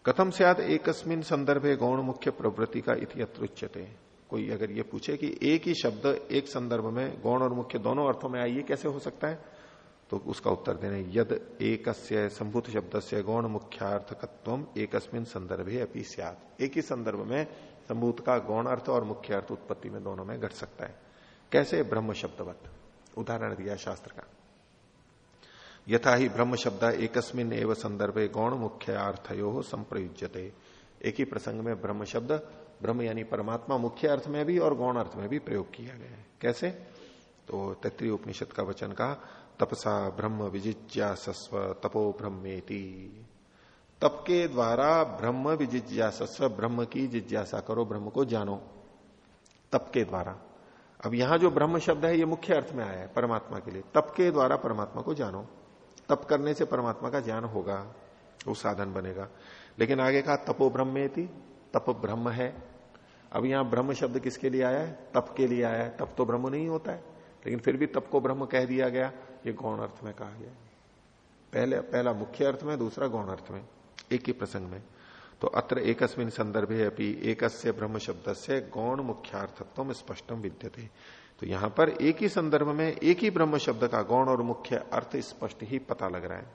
[SPEAKER 1] कथम से याद एकस्मिन संदर्भे गौण मुख्य प्रवृत्ति का इतिहत्रुच्यते कोई अगर ये पूछे कि एक ही शब्द एक संदर्भ में गौण और मुख्य दोनों अर्थों में आइए, कैसे हो सकता है? तो उसका उत्तर देने, यद एक संभूत शब्द से गौण मुख्यार्थकत्व एकस्मिन संदर्भे अपनी सियात। एक ही संदर्भ में संभूत का गौण अर्थ और मुख्य अर्थ उत्पत्ति में दोनों में घट सकता है। कैसे ब्रह्म शब्दवत? उदाहरण दिया शास्त्र का। यथा ही ब्रह्म शब्द एकस्मिन एवं संदर्भे गौण मुख्य अर्थयो संप्रयुज्यते। एक ही प्रसंग में ब्रह्म शब्द ब्रह्म यानी परमात्मा मुख्य अर्थ में भी और गौण अर्थ में भी प्रयोग किया गया है। कैसे? तो तत्रीय उपनिषद का वचन का तपसा ब्रह्म विजिज्ञासस्व तपो ब्रह्मेति। तप के द्वारा ब्रह्म विजिज्ञासस्व, ब्रह्म की जिज्ञासा करो, ब्रह्म को जानो। तप के द्वारा। अब यहाँ जो ब्रह्म शब्द है, ये मुख्य अर्थ में आया है, परमात्मा के लिए। तप के द्वारा परमात्मा को जानो। तप करने से परमात्मा का ज्ञान होगा, वो साधन बनेगा। लेकिन आगे कहा, तपो ब्रह्म तप ब्रह्म है। अब यहाँ ब्रह्म शब्द किसके लिए आया है? तप के लिए आया है। तप तो ब्रह्म नहीं होता है। लेकिन फिर भी तप को ब्रह्म कह दिया गया, ये गौण अर्थ में कहा गया पहले, पहला मुख्य अर्थ में, दूसरा गौण अर्थ में, एक ही प्रसंग में। तो अत्र एकस्मिन संदर्भे अपनी एक ब्रह्म शब्द से गौण मुख्यार्थत्व स्पष्टम विद्यते। तो यहाँ पर एक ही संदर्भ में एक ही ब्रह्म शब्द का गौण और मुख्य अर्थ स्पष्ट ही पता लग रहा है।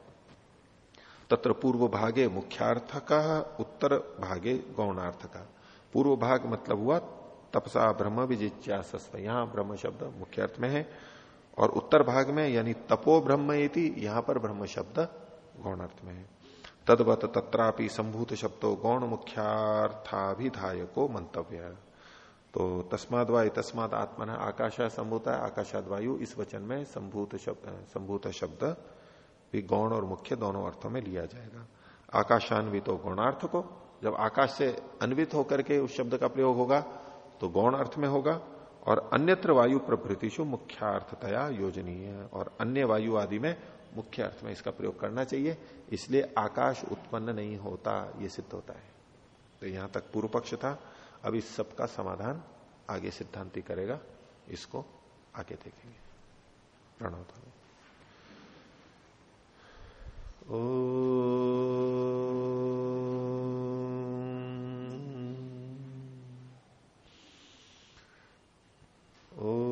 [SPEAKER 1] तत्र पूर्व भागे मुख्यार्थ का उत्तर भागे गौणार्थ का पूर्व भाग मतलब हुआ तपसा, ब्रह्म विजिज्ञासस्व यहाँ ब्रह्म शब्द मुख्य अर्थ में है और उत्तर भाग में यानी तपो ब्रह्म यहाँ पर ब्रह्म शब्द गौणार्थ में है। तदवत तत्रापि संभूत शब्दों गौण मुख्यार्थाभिधायको मंतव्य। तो तस्माद वायु तस्माद आत्मा है आकाश संभूत है आकाशाद वायु, इस वचन में संभूत शब्द संभूत शब्द भी गौण और मुख्य दोनों अर्थों में लिया जाएगा। आकाशान्वित हो गौणार्थ को, जब आकाश से अन्वित होकर के उस शब्द का प्रयोग होगा तो गौण अर्थ में होगा, और अन्यत्र वायु प्रभृतिशु मुख्य मुख्यार्थतया योजनीय, और अन्य वायु आदि में मुख्य अर्थ में इसका प्रयोग करना चाहिए, इसलिए आकाश उत्पन्न नहीं होता, ये सिद्ध होता है। तो यहाँ तक पूर्व पक्ष था। अब इस सब का समाधान आगे सिद्धांति करेगा इसको आगे देखेंगे। प्रणव ओ